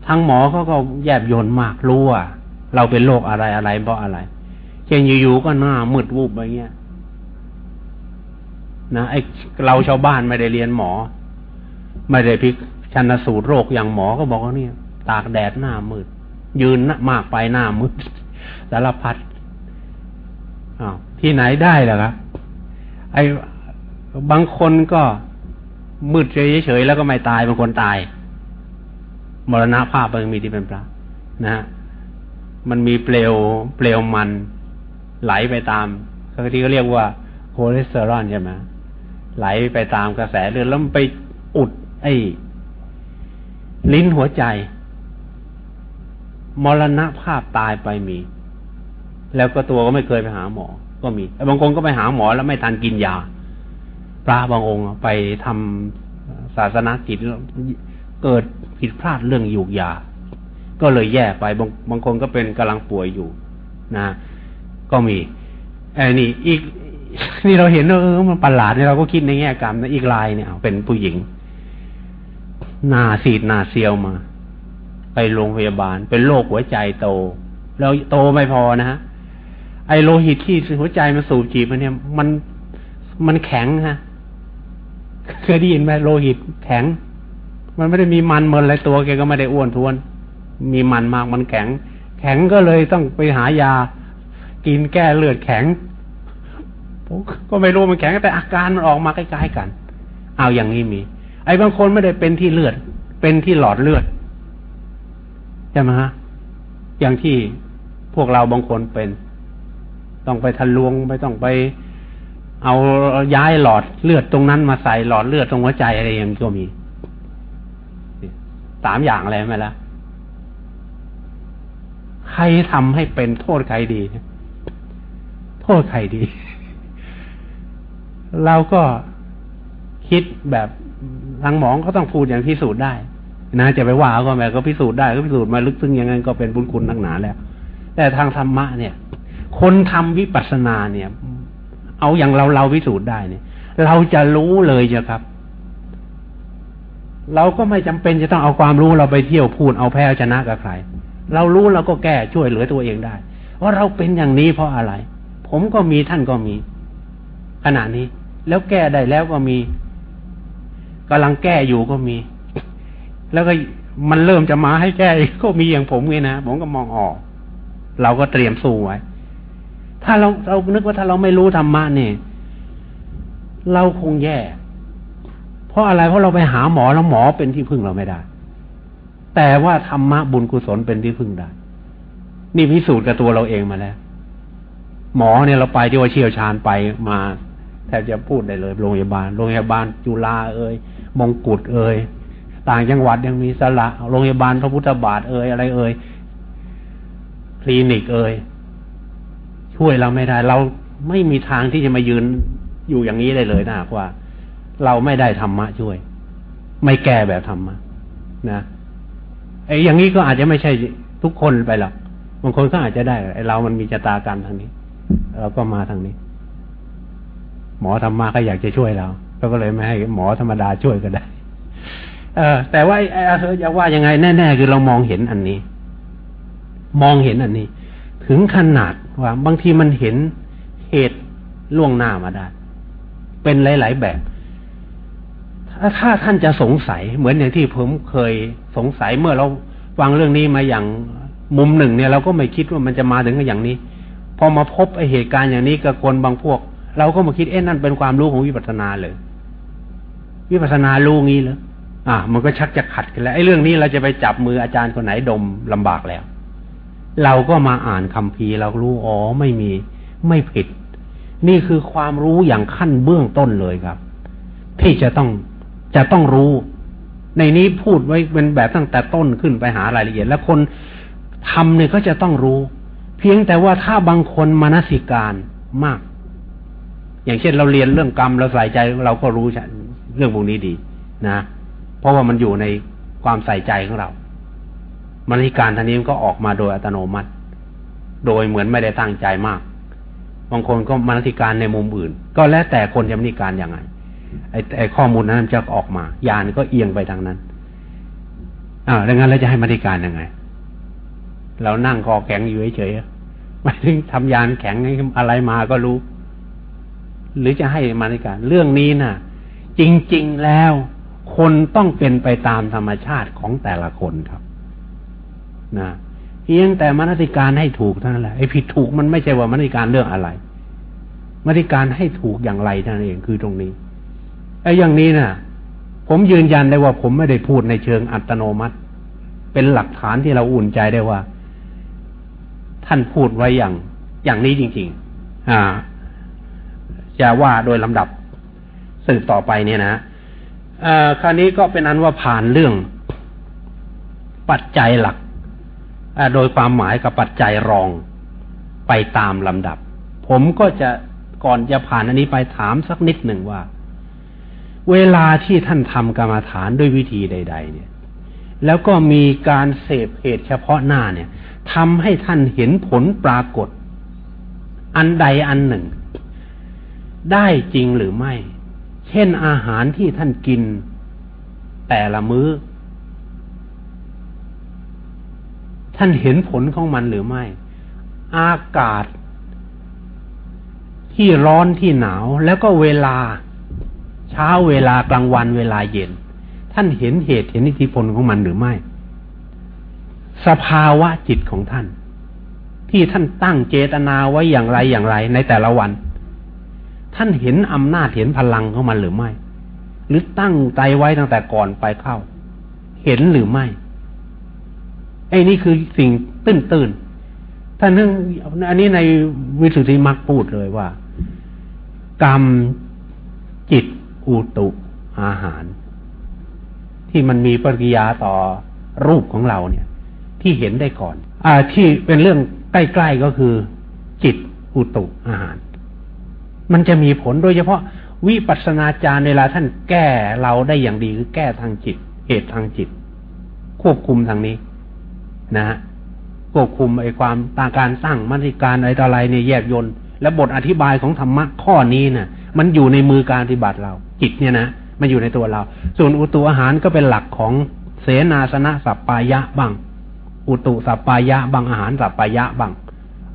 ทางหมอเขาก็แยบยนมากรู้ว่าเราเป็นโรคอะไรอะไรเพราะอะไรเช่นอยู่ๆก็หน้ามืดวูบอะไรเงี้ยนะไอเราชาวบ้านไม่ได้เรียนหมอ ไม่ได้พิกชันสูตรโรคอย่างหมอก็บอกว่าเนี่ย ตากแดดหน้ามืด ยืนมากไปหน้ามืดสารพัดอ้าวที่ไหนได้ล่ะครับไอบางคนก็มืดเฉยๆแล้วก็ไม่ตายบางคนตาย มรณะภาพมันมีที่เป็นพระนะฮะมันมีเปลวเปลวมันไหลไปตามที่เขาเรียกว่าโคเลสเตอรอลใช่ไหมไหลไปตามกระแสเลือดแล้วมันไปอุด ไอ้ลิ้นหัวใจ มรณะภาพตายไปมี แล้วก็ตัวก็ไม่เคยไปหาหมอ ก็มีบางคนก็ไปหาหมอแล้วไม่ทันกินยาพระบางองค์ไปทำศาสนากิจเกิดผิดพลาดเรื่องยูกยา ก็เลยแย่ไปบางบางคนก็เป็นกำลังป่วยอยู่ นะ ก็มีไอ้นี่อีกนี่เราเห็นว่าเออมันประหลาดเนี่ยเราก็คิดในแง่กรรมนะอีกลายเนี่ยเป็นผู้หญิง หน้าสีดหน้าเซียวมา ไปโรงพยาบาล เป็นโรคหัวใจโต แล้วโตไม่พอนะฮะไอโลหิตที่หัวใจมันสูบจีบมันเนี่ย มันมันแข็งฮะเคยได้ยินไหมโลหิตแข็ง มันไม่ได้มีมันเมินอะไรตัวแกก็ไม่ได้อ้วนทวน มีมันมากมันแข็ง แข็งก็เลยต้องไปหายา กินแก้เลือดแข็งก็ไม่รู้มันแข็งแต่อาการมันออกมาใกล้ๆกัน เอาอย่างนี้มี ไอ้บางคนไม่ได้เป็นที่เลือด เป็นที่หลอดเลือดใช่ไหมฮะอย่างที่พวกเราบางคนเป็น ต้องไปทะลวงไปต้องไป เอาย้ายหลอดเลือดตรงนั้นมาใส่หลอดเลือดตรงหัวใจอะไรอย่างนี้ก็มีสามอย่างอะไรไหมละ่ะใครทำให้เป็นโทษใครดี โทษใครดี เราก็คิดแบบ ทางหมองก็ต้องพูดอย่างพิสูจน์ได้ นะจะไปว่าก็แม่ก็พิสูจน์ได้ก็พิสูจน์มาลึกซึ้งยังไงก็เป็นบุญคุณนักหนาแล้ว แต่ทางธรรมะเนี่ย คนทำวิปัสสนาเนี่ย เอาอย่างเราเราพิสูจน์ได้เนี่ย เราจะรู้เลยจ้ะครับ เราก็ไม่จำเป็นจะต้องเอาความรู้เราไปเที่ยวพูดเอาแพ้ชนะกับใคร เรารู้เราก็แก้ช่วยเหลือตัวเองได้ว่าเราเป็นอย่างนี้เพราะอะไร ผมก็มีท่านก็มี ขณะนี้ แล้วแก้ได้แล้วก็มี กำลังแก้อยู่ก็มี แล้วก็มันเริ่มจะมาให้แก้ก็มีอย่างผมไงนะผมก็มองออก เราก็เตรียมสู้ไว้ ถ้าเราเรานึกว่าถ้าเราไม่รู้ธรรมะเนี่ยเราคงแย่ เพราะอะไรเพราะเราไปหาหมอแล้วหมอเป็นที่พึ่งเราไม่ได้ แต่ว่าธรรมะบุญกุศลเป็นที่พึ่งได้ นี่พิสูจน์กับตัวเราเองมาแล้ว หมอเนี่ยเราไปที่ว่าเชี่ยวชาญไปมาแทบจะพูดได้เลย โรงพยาบาล โรงพยาบาลจุฬาเอ่ย มงกุฎเอ่ยต่างจังหวัดยังมีสละโรงพยาบาลพระพุทธบาทเอ่ยอะไรเอ่ยคลินิกเอ่ยช่วยเราไม่ได้ เราไม่มีทางที่จะมายืนอยู่อย่างนี้ได้เลยนะว่า เราไม่ได้ธรรมะช่วย ไม่แก้แบบธรรมะนะไอ้อย่างนี้ก็อาจจะไม่ใช่ทุกคนไปหรอกบางคนก็อาจจะได้ไอ้เรามันมีชะตากรรมทางนี้ เราก็มาทางนี้ หมอธรรมะก็อยากจะช่วยเรา เขาก็เลยไม่ให้หมอธรรมดาช่วยก็ได้ เออ แต่ว่าไอ้เธอจะว่ายังไงแน่ๆคือเรามองเห็นอันนี้ มองเห็นอันนี้ ถึงขนาดว่าบางทีมันเห็นเหตุล่วงหน้ามาได้ เป็นหลาย ๆ แบบถ้าถ้าท่านจะสงสัยเหมือนอย่างที่ผมเคยสงสัยเมื่อเราฟังเรื่องนี้มาอย่างมุมหนึ่งเนี่ยเราก็ไม่คิดว่ามันจะมาถึงอย่างนี้ พอมาพบไอเหตุการณ์อย่างนี้กับคนบางพวก เราก็มาคิดเอ๊ะนั่นเป็นความรู้ของวิปัสสนาเลย วิปัสสนารู้งี้เลยอ่ามันก็ชักจะขัดกันแล้วไอ้เรื่องนี้เราจะไปจับมืออาจารย์คนไหนดมลำบากแล้ว เราก็มาอ่านคำพีเรารู้อ๋อไม่มี ไม่ผิด นี่คือความรู้อย่างขั้นเบื้องต้นเลยครับ ที่จะต้องจะต้องรู้ ในนี้พูดไว้เป็นแบบตั้งแต่ต้นขึ้นไปหารายละเอียด แล้วคนทำเนี่ยก็จะต้องรู้ เพียงแต่ว่าถ้าบางคนมนสิการมาก อย่างเช่นเราเรียนเรื่องกรรมเราใส่ใจเราก็รู้เรื่องพวกนี้ดีนะ เพราะว่ามันอยู่ในความใส่ใจของเรามรรคการทันนี้ก็ออกมาโดยอัตโนมัติ โดยเหมือนไม่ได้ตั้งใจมาก บางคนก็มรรคการในมุมอื่น ก็แล้วแต่คนจะมรรคการย่างไงไอ้ไอ้ข้อมูลนั้นจะออกมายานก็เอียงไปทางนั้นอ่าดังนั้นเราจะให้มรรคการยังไง เรานั่งคอแข็งอยู่เฉยๆไม่ถึงทำยานแข็งอะไรมาก็รู้ หรือจะให้มาในการเรื่องนี้นะ่ะ จริง ๆแล้ว คนต้องเป็นไปตามธรรมชาติของแต่ละคนครับ นะเพียงแต่มนติการให้ถูกเท่านั้นแหละไอ้ผิดถูกมันไม่ใช่ว่ามนติการเรื่องอะไรมนติการให้ถูกอย่างไรเท่านั้นเองคือตรงนี้ไอ้อย่างนี้นะ่ะ ผมยืนยันได้ว่าผมไม่ได้พูดในเชิงอัตโนมัติ เป็นหลักฐานที่เราอุ่นใจได้ว่า ท่านพูดไว้อย่าง อย่างนี้จริง ๆ อ่า จะว่าโดยลำดับสืบต่อไปเนี่ยนะคราวนี้ก็เป็นอันว่าผ่านเรื่องปัจจัยหลักโดยความหมายกับปัจจัยรองไปตามลำดับ ผมก็จะก่อนจะผ่านอันนี้ไปถามสักนิดหนึ่งว่า เวลาที่ท่านทำกรรมฐานด้วยวิธีใด ๆ เนี่ย แล้วก็มีการเสพเหตุเฉพาะหน้าเนี่ยทำให้ท่านเห็นผลปรากฏ อันใดอันหนึ่ง ได้จริงหรือไม่ เช่นอาหารที่ท่านกิน แต่ละมือ้อ ท่านเห็นผลของมันหรือไม่ อากาศ ที่ร้อนที่หนาวแล้วก็เวลา เช้าเวลากลางวันเวลาเย็น ท่านเห็นเหตุเห็นอิทธิพลของมันหรือไม่ สภาวะจิตของท่าน ที่ท่านตั้งเจตนาไว้อย่างไรอย่างไรในแต่ละวัน ท่านเห็นอำนาจเห็นพลังของมันหรือไม่ หรือตั้งใจไว้ตั้งแต่ก่อนไปเข้า เห็นหรือไม่ไอ้นี่คือสิ่งตื้นตื้นท่านนึงอันนี้ในวิสุทธิมรรคพูดเลยว่า กรรมจิตอุตุอาหาร ที่มันมีปฏิกิยาต่อรูปของเราเนี่ย ที่เห็นได้ก่อน อ่าที่เป็นเรื่องใกล้ๆก็คือ จิตอุตุอาหาร มันจะมีผลโดยเฉพาะวิปัสสนาจารย์เวลาท่านแก้เราได้อย่างดีคือแก้ทางจิต เหตุทางจิต ควบคุมทางนี้นะฮะควบคุมไอ้ความตาการสร้างมัติการอะไรต่ออะไรเนี่ยแยกยนและบทอธิบายของธรรมะข้อนี้นะ่ะ มันอยู่ในมือการปฏิบัติเรา จิตเนี่ยนะมันอยู่ในตัวเรา ส่วนอุตุอาหารก็เป็นหลักของเสนาสนะสัปปายะบ้างอุตุสัปปายะบางอาหารสัปปายะบาง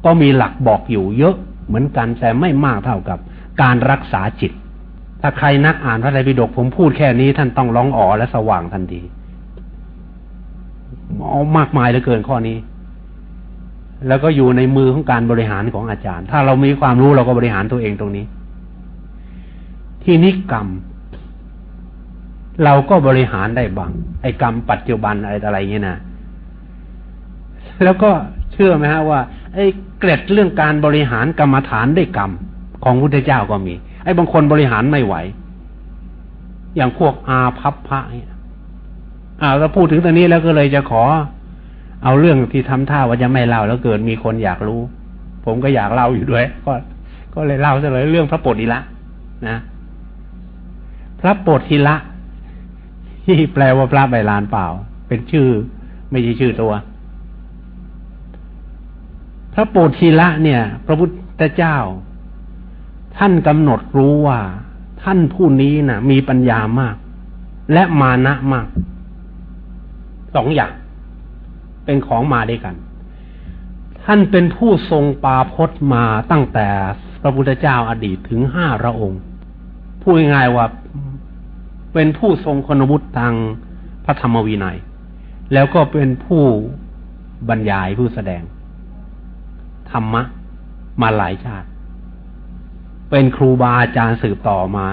ก็มีหลักบอกอยู่เยอะ เหมือนกันแต่ไม่มากเท่ากับการรักษาจิต ถ้าใครนักอ่านพระไตรปิฎกผมพูดแค่นี้ท่านต้องร้องอ๋อและสว่างทันทีเอามากมายเหลือเกินข้อนี้ แล้วก็อยู่ในมือของการบริหารของอาจารย์ ถ้าเรามีความรู้เราก็บริหารตัวเองตรงนี้ ที่นิกรรม เราก็บริหารได้บ้างไอ้กรรมปัจจุบันอะไรอะไรเงี้ยนะแล้วก็ เชื่อไหมฮะว่าไอ้เกร็ดเรื่องการบริหารกรรมฐานได้กรรม ของพุทธเจ้าก็มี ไอ้บางคนบริหารไม่ไหว อย่างพวกอาพับพระเนี่ยอ่าเราพูดถึงตรงนี้แล้วก็เลยจะขอ เอาเรื่องที่ทำท่าว่าจะไม่เล่าแล้วเกิดมีคนอยากรู้ ผมก็อยากเล่าอยู่ด้วย ก็ ก็เลยเล่าซะเลยเรื่องพระโปรดทีละนะ พระโปรดทีละที่แปลว่าพระใบลานเปล่า เป็นชื่อ ไม่ใช่ชื่อตัว ระโปรทีละเนี่ย พระพุทธเจ้า ท่านกำหนดรู้ว่า ท่านผู้นี้นะ่ะ มีปัญญามาก และมานะมากสองอย่าง เป็นของมาด้วยกัน ท่านเป็นผู้ทรงปาพจน์มาตั้งแต่พระพุทธเจ้าอดีตถึงห้าพระองค์พูดง่ายว่าเป็นผู้ทรงคุณวุฒิทางพระธรรมวินัย แล้วก็เป็นผู้บรรยายผู้แสดง ธรรมะ มาหลายชาติ เป็นครูบาอาจารย์สืบต่อมา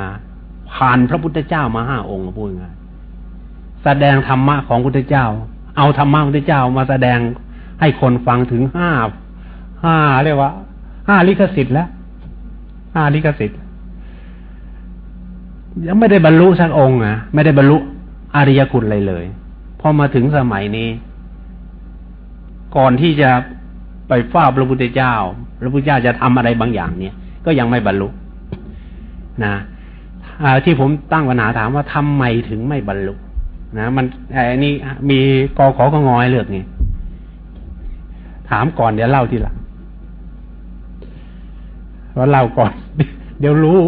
ผ่านพระพุทธเจ้ามาห้าองค์พูดง่ายแสดงธรรมะของพุทธเจ้า เอาธรรมะพุทธเจ้ามาแสดงให้คนฟังถึงห้าห้าเรียกว่าห้าลิขสิทธิ์แล้วห้าลิขสิทธิ์ยังไม่ได้บรรลุสักองค์อะ ไม่ได้บรรลุอริยคุณเลยเลย พอมาถึงสมัยนี้ ก่อนที่จะ ไปเฝ้าพระพุทธเจ้า พระพุทธเจ้าจะทำอะไรบางอย่างเนี่ย ก็ยังไม่บรรลุนะที่ผมตั้งปัญหาถามว่าทำไมถึงไม่บรรลุนะมันไอ้นี่มีกอขอก็งอยเลือกไงถามก่อนเดี๋ยวเล่าทีหลังว่าเล่าก่อน เดี๋ยวรู้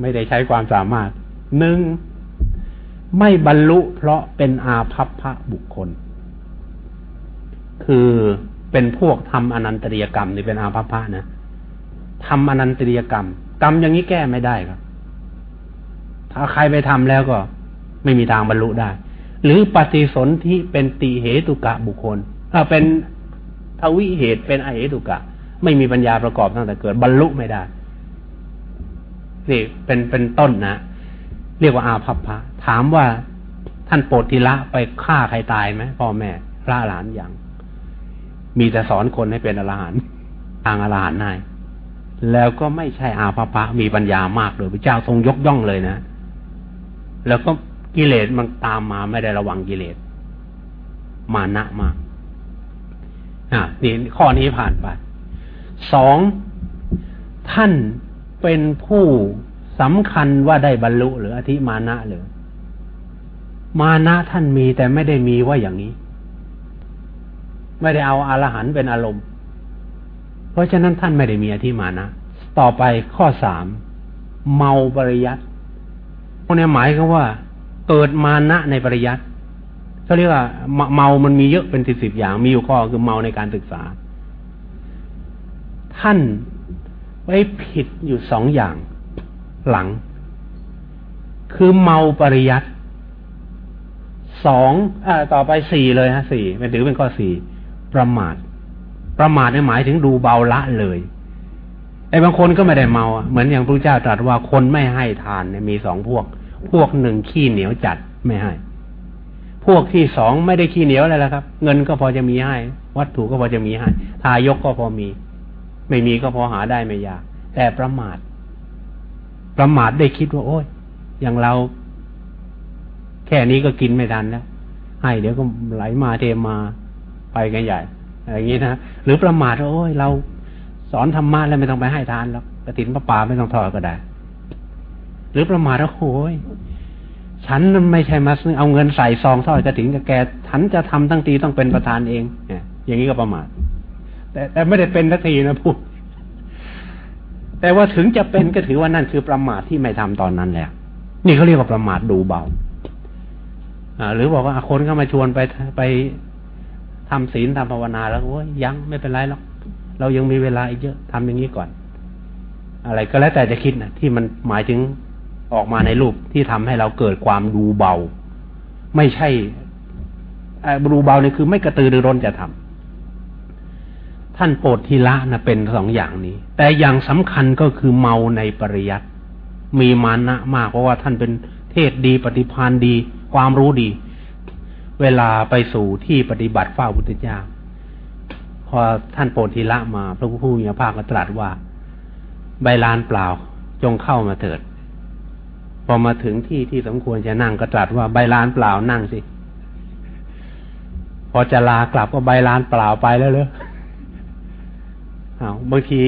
ไม่ได้ใช้ความสามารถหนึ่งไม่บรรลุเพราะเป็นอาภัพพระบุคคล คือเป็นพวกทำอนันตริยกรรมนี่เป็นอาภัพะนะทำอนันตริยกรรม กรรมอย่างนี้แก้ไม่ได้ครับ ถ้าใครไปทำแล้วก็ ไม่มีทางบรรลุได้ หรือปฏิสนธิเป็นติเหตุกะบุคคลถ้าเป็นทวิเหตุเป็นอเหตุกะ ไม่มีปัญญาประกอบตั้งแต่เกิด บรรลุไม่ได้นี่เป็นเป็นต้นนะเรียกว่าอาภัพพะถามว่าท่านโปรดทีละไปฆ่าใครตายไหมพ่อแม่พระหลานอย่าง มีแต่สอนคนให้เป็นอรหันต์ทางอรหันต์ได้แล้วก็ไม่ใช่อาภพะมีปัญญามากเลยพระเจ้าทรงยกย่องเลยนะ แล้วก็กิเลสมันตามมาไม่ได้ระวังกิเลส มานะมากอ่านี่ข้อนี้ผ่านไปสองท่านเป็นผู้สำคัญว่าได้บรรลุหรืออธิมานะหรือมานะท่านมีแต่ไม่ได้มีว่าอย่างนี้ ไม่ได้เอาอารหันเป็นอารมณ์ เพราะฉะนั้นท่านไม่ได้มีอธิมานะ ต่อไปข้อสามเมาปริยัติพวกนี้หมายก็ว่า เกิดมานะในปริยัติเขาเรียกว่าเมามันมีเยอะเป็นสิบสิบอย่าง มีอยู่ข้อคือเมาในการศึกษา ท่านไว้ผิดอยู่สองอย่างหลัง คือเมาปริยัติสองอต่อไปสี่เลยฮะสี่เป็นถือเป็นข้อสี่ ประมาท ประมาทเนี่ยหมายถึงดูเบาละเลยไอ้บางคนก็ไม่ได้เมาเหมือนอย่างพระเจ้าตรัสว่าคนไม่ให้ทานเนี่ยมีสองพวก พวกหนึ่งขี้เหนียวจัดไม่ให้ พวกที่สองไม่ได้ขี้เหนียวอะไรแล้วครับ เงินก็พอจะมีให้ วัตถุก็พอจะมีให้ ทายกก็พอมี ไม่มีก็พอหาได้ไม่ยากแต่ประมาท ประมาทได้คิดว่า โอ้ยอย่างเรา แค่นี้ก็กินไม่ทันแล้วให้เดี๋ยวก็ไหลมาเทมา ไปกันใหญ่อะไรอย่างนี้นะหรือประมาทโอ้ยเราสอนธรรมะแล้วไม่ต้องไปให้ทานแล้วกระถินพระป่าไม่ต้องทอดก็ได้ หรือประมาทว่าโอ้ยฉันไม่ใช่มาเอาเงินใส่ซองทอดกระถิ่นกับแกฉันจะทำตั้งทีต้องเป็นประธานเองเนี่ยอย่างนี้ก็ประมาทแต่แต่ไม่ได้เป็นทักทีนะพูดแต่ว่าถึงจะเป็นก็ถือว่านั่นคือประมาทที่ไม่ทำตอนนั้นแหละนี่เขาเรียกว่าประมาทดูเบา อ่า หรือบอกว่าคนเข้ามาชวนไปไป ทำศีลทำภาวนาแล้วโอ้ยยังไม่เป็นไรหรอกเรายังมีเวลาอีกเยอะทำอย่างนี้ก่อน อะไรก็แล้วแต่จะคิดนะที่มันหมายถึงออกมาในรูปที่ทำให้เราเกิดความดูเบา ไม่ใช่ดูเบาเนี่ยคือไม่กระตือรือร้นจะทำท่านโปรดทีละนะเป็นสองอย่างนี้ แต่อย่างสำคัญก็คือเมาในปริยัติมีมานะมากเพราะว่าท่านเป็นเทศดีปฏิพานดี ความรู้ดี เวลาไปสู่ที่ปฏิบัติเฝ้าพุทธเจ้า พอท่านโปรดทีละมา พระผู้มีพระภาคก็ตรัสว่า ใบลานเปล่าจงเข้ามาเถิด พอมาถึงที่ที่สมควรจะนั่งก็ตรัสว่าใบลานเปล่านั่งสิ พอจะลากลับก็ใบลานเปล่าไปแล้วเลยเอาบางที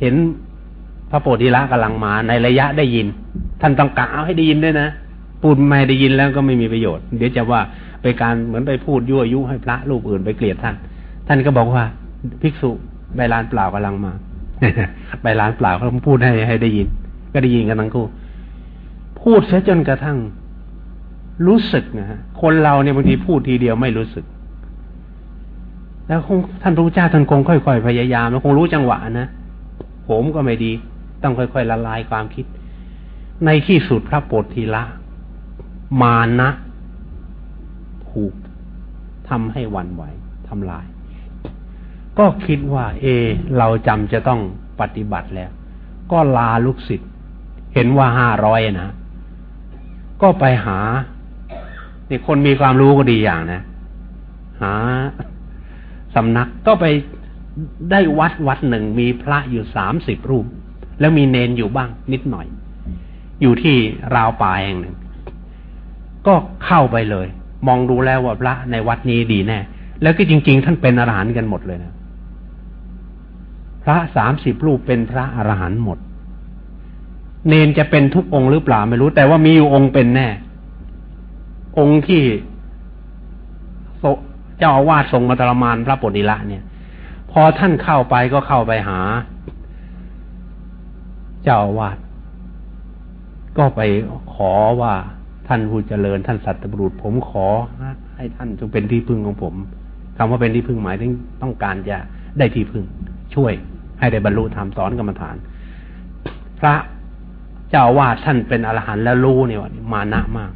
เห็นพระโพธิละกำลังมาในระยะได้ยิน ท่านต้องกะเอาให้ได้ยินด้วยนะ พูดไม่ได้ยินแล้วก็ไม่มีประโยชน์ เดี๋ยวจะว่าไปการเหมือนไปพูดยั่วยุให้พระรูปอื่นไปเกลียดท่าน ท่านก็บอกว่า ภิกษุใบลานเปล่ากำลังมาใบลานเปล่าเขาพูดให้ให้ได้ยิน ก็ได้ยินกันทั้งคู่ พูดเสียจนกระทั่ง รู้สึกนะฮะคนเราเนี่ยบางทีพูดทีเดียวไม่รู้สึก แล้วคงท่านพระเจ้าท่านคงค่อยๆพยายามแล้วคงรู้จังหวะนะผมก็ไม่ดี ต้องค่อยๆละลายความคิด ในที่สุดพระโปรทีละ มานะถูกทำให้วันไหวทำลาย ก็คิดว่า เอ เราจำจะต้องปฏิบัติแล้ว ก็ลาลูกศิษย์เห็นว่าห้าร้อยนะ ก็ไปหานี่คนมีความรู้ก็ดีอย่างนะ หาสำนักก็ไปได้วัดวัดหนึ่งมีพระอยู่สามสิบรูป แล้วมีเนนอยู่บ้างนิดหน่อย อยู่ที่ราวป่าแห่งหนึ่ง ก็เข้าไปเลย มองดูแล้วว่าพระในวัดนี้ดีแน่ แล้วก็จริง ๆ ท่านเป็นอรหันต์กันหมดเลยนะ พระสามสิบรูปเป็นพระอรหันต์หมด เนนจะเป็นทุกองค์หรือเปล่าไม่รู้ แต่ว่ามีอยู่องค์เป็นแน่ องค์ที่เจ้าอาวาสทรงมาตรมานพระปฏิละเนี่ย พอท่านเข้าไปก็เข้าไปหา เจ้าอาวาสก็ไปขอว่า ท่านผู้เจริญท่านสัตบุรุษ ผมขอให้ท่านจงเป็นที่พึ่งของผมคำว่าเป็นที่พึ่งหมายถึงต้องการจะได้ที่พึ่ง ช่วยให้ได้บรรลุธรรมสอนกรรมฐาน พระเจ้าวาดท่านเป็นอรหันต์แล้วรู้เนี่ยว่ามานะมาก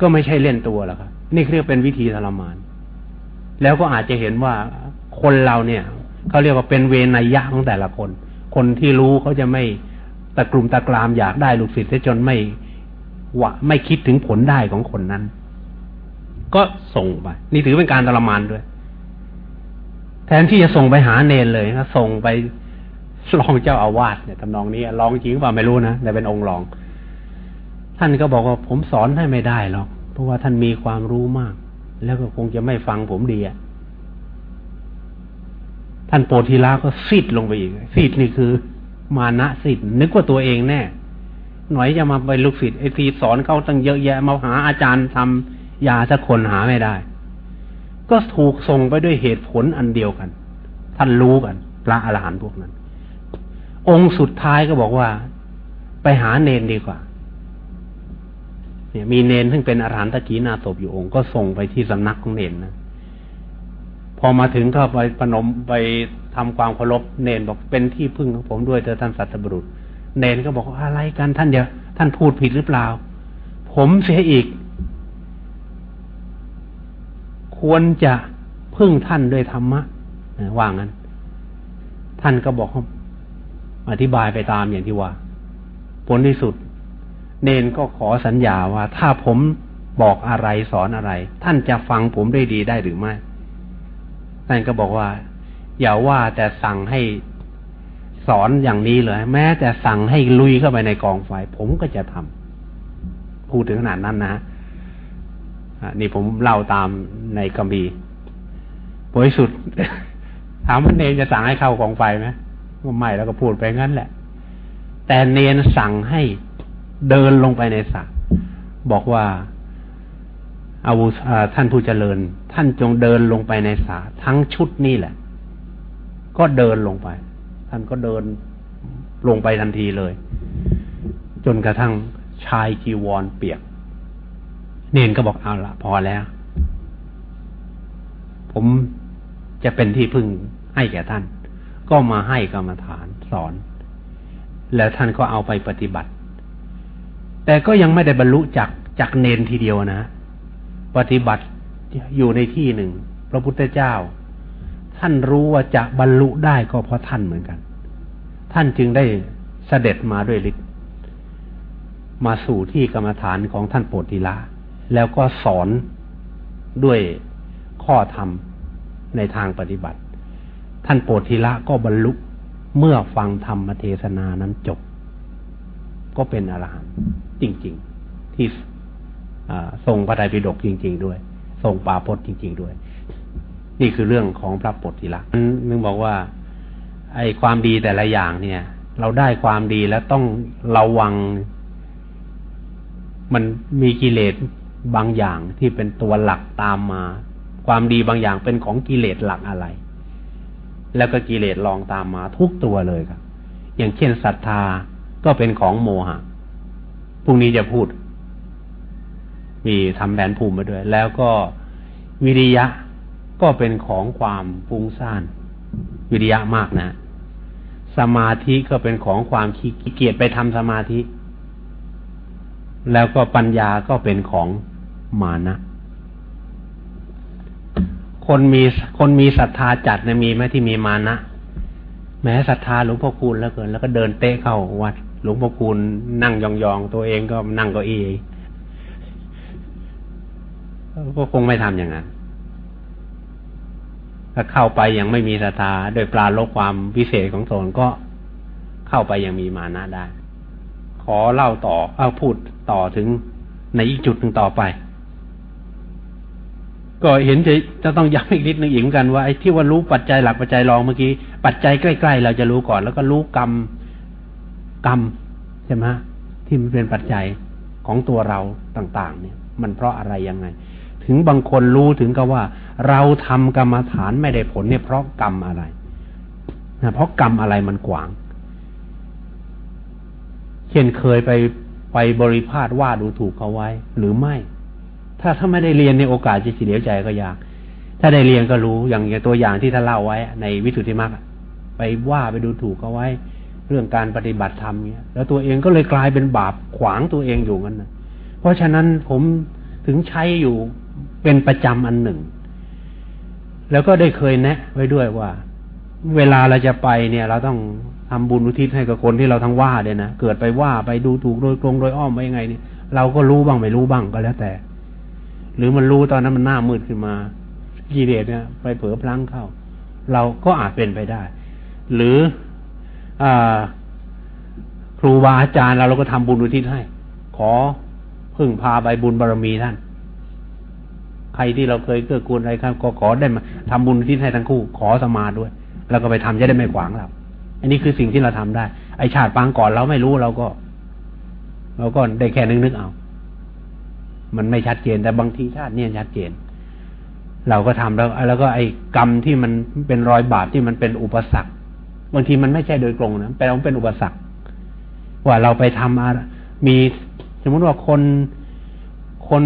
ก็ไม่ใช่เล่นตัวแล้วครับนี่เรียกเป็นวิธีทรมาน แล้วก็อาจจะเห็นว่าคนเราเนี่ยเขาเรียกว่าเป็นเวนัยยะของแต่ละคน คนที่รู้เขาจะไม่ตะกลุ่มตะกรามอยากได้ลูกศิษย์จนไม่ วะไม่คิดถึงผลได้ของคนนั้น ก็ส่งไป นี่ถือเป็นการทรมานด้วย แทนที่จะส่งไปหาเนรเลยนะส่งไปรองเจ้าอาวาสเนี่ยทำนองนี้รองจริงเปล่าไม่รู้นะแต่เป็นองค์รอง ท่านก็บอกว่าผมสอนให้ไม่ได้หรอกเพราะว่าท่านมีความรู้มาก แล้วก็คงจะไม่ฟังผมดีอะท่านโปรทีละก็ซีดลงไปอีกซีดนี่คือ มานะซีดนึกว่าตัวเองแน่ หน่อยจะมาไปลูกศิษย์ไอ้ทีสอนเขาตั้งเยอะแยะมาหาอาจารย์ทำยาสักคนหาไม่ได้ ก็ถูกส่งไปด้วยเหตุผลอันเดียวกัน ท่านรู้กันพระอรหันต์พวกนั้น องค์สุดท้ายก็บอกว่า ไปหาเนนดีกว่า เนี่ยมีเนนซึ่งเป็นอรหันตะกีนาศพอยู่องค์ก็ส่งไปที่สำนักของเนนนะพอมาถึงก็ไปปนมไปทำความเคารพเนนบอกเป็นที่พึ่งของผมด้วยเธอท่านสัตบุรุษ เนนก็บอกอะไรกันท่านเดียวท่านพูดผิดหรือเปล่า ผมเสียอีก ควรจะพึ่งท่านด้วยธรรมะว่างั้น ท่านก็บอกอธิบายไปตามอย่างที่ว่า ผลที่สุด เนนก็ขอสัญญาว่า ถ้าผมบอกอะไรสอนอะไร ท่านจะฟังผมได้ดีได้หรือไม่ ท่านก็บอกว่า อย่าว่าแต่สั่งให้ สอนอย่างนี้เลย แม้แต่สั่งให้ลุยเข้าไปในกองไฟ ผมก็จะทำพูดถึงขนาดนั้นนะนี่ผมเล่าตามในกำบีบริสุทธิ์ถามว่าเนนจะสั่งให้เข้ากองไฟไหมก็ไม่แล้วก็พูดไปงั้นแหละ แต่เนนสั่งให้เดินลงไปในสระบอกว่าอาวุท่านผู้เจริญ ท่านจงเดินลงไปในสระทั้งชุดนี่แหละ ก็เดินลงไป ท่านก็เดินลงไปทันทีเลย จนกระทั่งชายจีวรเปียก เนนก็บอกเอาละพอแล้ว ผมจะเป็นที่พึ่งให้แก่ท่าน ก็มาให้กรรมฐานสอน แล้วท่านก็เอาไปปฏิบัติ แต่ก็ยังไม่ได้บรรลุจากจากเนนทีเดียวนะ ปฏิบัติอยู่ในที่หนึ่ง พระพุทธเจ้า ท่านรู้ว่าจะบรรลุได้ก็เพราะท่านเหมือนกัน ท่านจึงได้เสด็จมาด้วยฤทธิ์มาสู่ที่กรรมฐานของท่านโปติละแล้วก็สอนด้วยข้อธรรมในทางปฏิบัติ ท่านโปธิละก็บรรลุเมื่อฟังธรรมเทศนานั้นจบ ก็เป็นอรหันต์จริง ๆ ที่ทรงพระไตรปิฎกจริง ๆ ด้วย ทรงปาพจน์จริง ๆ ด้วย นี่คือเรื่องของพระโปธิละนึงบอกว่า ไอ้ความดีแต่ละอย่างเนี่ย เราได้ความดีแล้วต้องระวัง มันมีกิเลสบางอย่างที่เป็นตัวหลักตามมา ความดีบางอย่างเป็นของกิเลสหลักอะไร แล้วก็กิเลสลองตามมาทุกตัวเลยครับ อย่างเช่นศรัทธาก็เป็นของโมหะพรุ่งนี้จะพูด มีทำแผนภูมิมาด้วย แล้วก็วิริยะก็เป็นของความฟุ้งซ่าน วิริยะมากนะ สมาธิก็เป็นของความขี้เกียจไปทำสมาธิ แล้วก็ปัญญาก็เป็นของมานะคนมีคนมีศรัทธาจัดเนี่ยมีไหมที่มีมานะแม้ศรัทธาหลวงพ่อคูณแล้วเกิน แล้วก็เดินเตะเข้าวัด หลวงพ่อคูณนั่งยองๆตัวเองก็นั่งเก้าอี้ก็คงไม่ทำอย่างนั้น ถ้าเข้าไปยังไม่มีศรัทธาโดยปลาลบความพิเศษของตนก็เข้าไปยังมีมานะได้ ขอเล่าต่อเอาพูดต่อถึงในอีกจุดหนึ่งต่อไป ก็เห็นจะจะต้องย้ำอีกนิดนึงอีกเหมือนกันว่าไอ้ที่ว่ารู้ปัจจัยหลักปัจจัยรองเมื่อกี้ปัจจัยใกล้ๆเราจะรู้ก่อน แล้วก็รู้กรรมกรรมใช่ไหมที่มันเป็นปัจจัยของตัวเราต่าง ๆ เนี่ย มันเพราะอะไรยังไง ถึงบางคนรู้ถึงก็ว่า เราทำกรรมฐานไม่ได้ผลเนี่ยเพราะกรรมอะไรนะเพราะกรรมอะไรมันกวาง เช่นเคยไปไปบริพาทว่าดูถูกเขาไว้ หรือไม่ ถ้าถ้าไม่ได้เรียนในโอกาสจะเสียใจก็ยากถ้าได้เรียนก็รู้อย่างตัวอย่างที่ท่านเล่าไว้ ในวิสุทธิมรรคไปว่าไปดูถูกเขาไว้ เรื่องการปฏิบัติธรรมเนี่ยแล้วตัวเองก็เลยกลายเป็นบาปขวางตัวเองอยู่งั้นนะเพราะฉะนั้นผมถึงใช้อยู่ เป็นประจำอันหนึ่ง แล้วก็ได้เคยแนะ ไว้ด้วยว่า เวลาเราจะไปเนี่ย เราต้องทำบุญอุทิศให้กับคนที่เราทั้งว่าเนี่ยนะเกิดไปว่าไปดูถูกโดยตรงโดยอ้อมไปยังไงเนี่ยเราก็รู้บ้างไม่รู้บ้างก็แล้วแต่ หรือมันรู้ตอนนั้นมันหน้ามืดขึ้นมากิเลสเนี่ยไปเผลอพลั้งเข้า เราก็อาจเป็นไปได้ หรืออครูบาอาจารย์เราเราก็ทำบุญอุทิศให้ ขอพึ่งพาใบบุญบารมีท่าน ใครที่เราเคยเกื้อกูลอะไรครับก็ขอได้มาทำบุญทิศให้ทั้งคู่ขอสมาด้วย แล้วก็ไปทำจะได้ไม่ขวางเราอันนี้คือสิ่งที่เราทำได้ ไอชาติปางก่อนเราไม่รู้เราก็ เราก็ได้แค่นึกนึกเอา มันไม่ชัดเจนแต่บางทีชาติเนี่ยชัดเจน เราก็ทำแล้ว แล้วก็ไอ้กรรมที่มันเป็นรอยบาปที่มันเป็นอุปสรรคบางทีมันไม่ใช่โดยตรงนะแต่มันเป็นอุปสรรคว่าเราไปทำอะมีสมมติว่าคนคน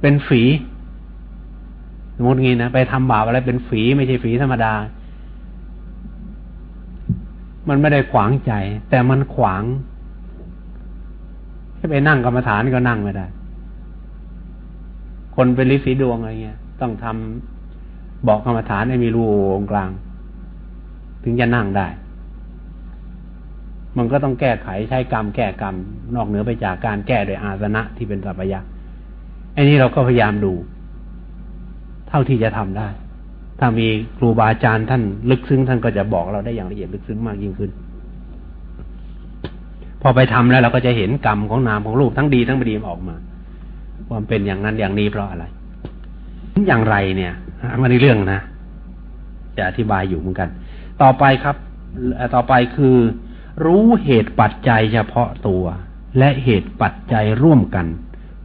เป็นฝี สมมติงี้นะไปทำบาปอะไรเป็นฝีไม่ใช่ฝีธรรมดา มันไม่ได้ขวางใจ แต่มันขวางให้ไปนั่งกรรมฐานก็นั่งไม่ได้ คนเป็นฤทธิ์สีดวงอะไรเงี้ย ต้องทำบอกกรรมฐานให้มีรูตรงกลาง ถึงจะนั่งได้ มันก็ต้องแก้ไขใช้กรรมแก้กรรม นอกเหนือไปจากการแก้โดยอาสนะที่เป็นสัพยะอันนี้เราก็พยายามดู ท่าที่จะทำได้ ถ้ามีครูบาอาจารย์ท่านลึกซึ้งท่านก็จะบอกเราได้อย่างละเอียดลึกซึ้งมากยิ่งขึ้น พอไปทำแล้วเราก็จะเห็นกรรมของนามของรูปทั้งดีทั้งไม่ดีออกมาความเป็นอย่างนั้นอย่างนี้เพราะอะไร อย่างไรเนี่ยมันในเรื่องนะ จะอธิบายอยู่เหมือนกัน ต่อไปครับ ต่อไปคือ รู้เหตุปัจจัยเฉพาะตัว และเหตุปัจจัยร่วมกัน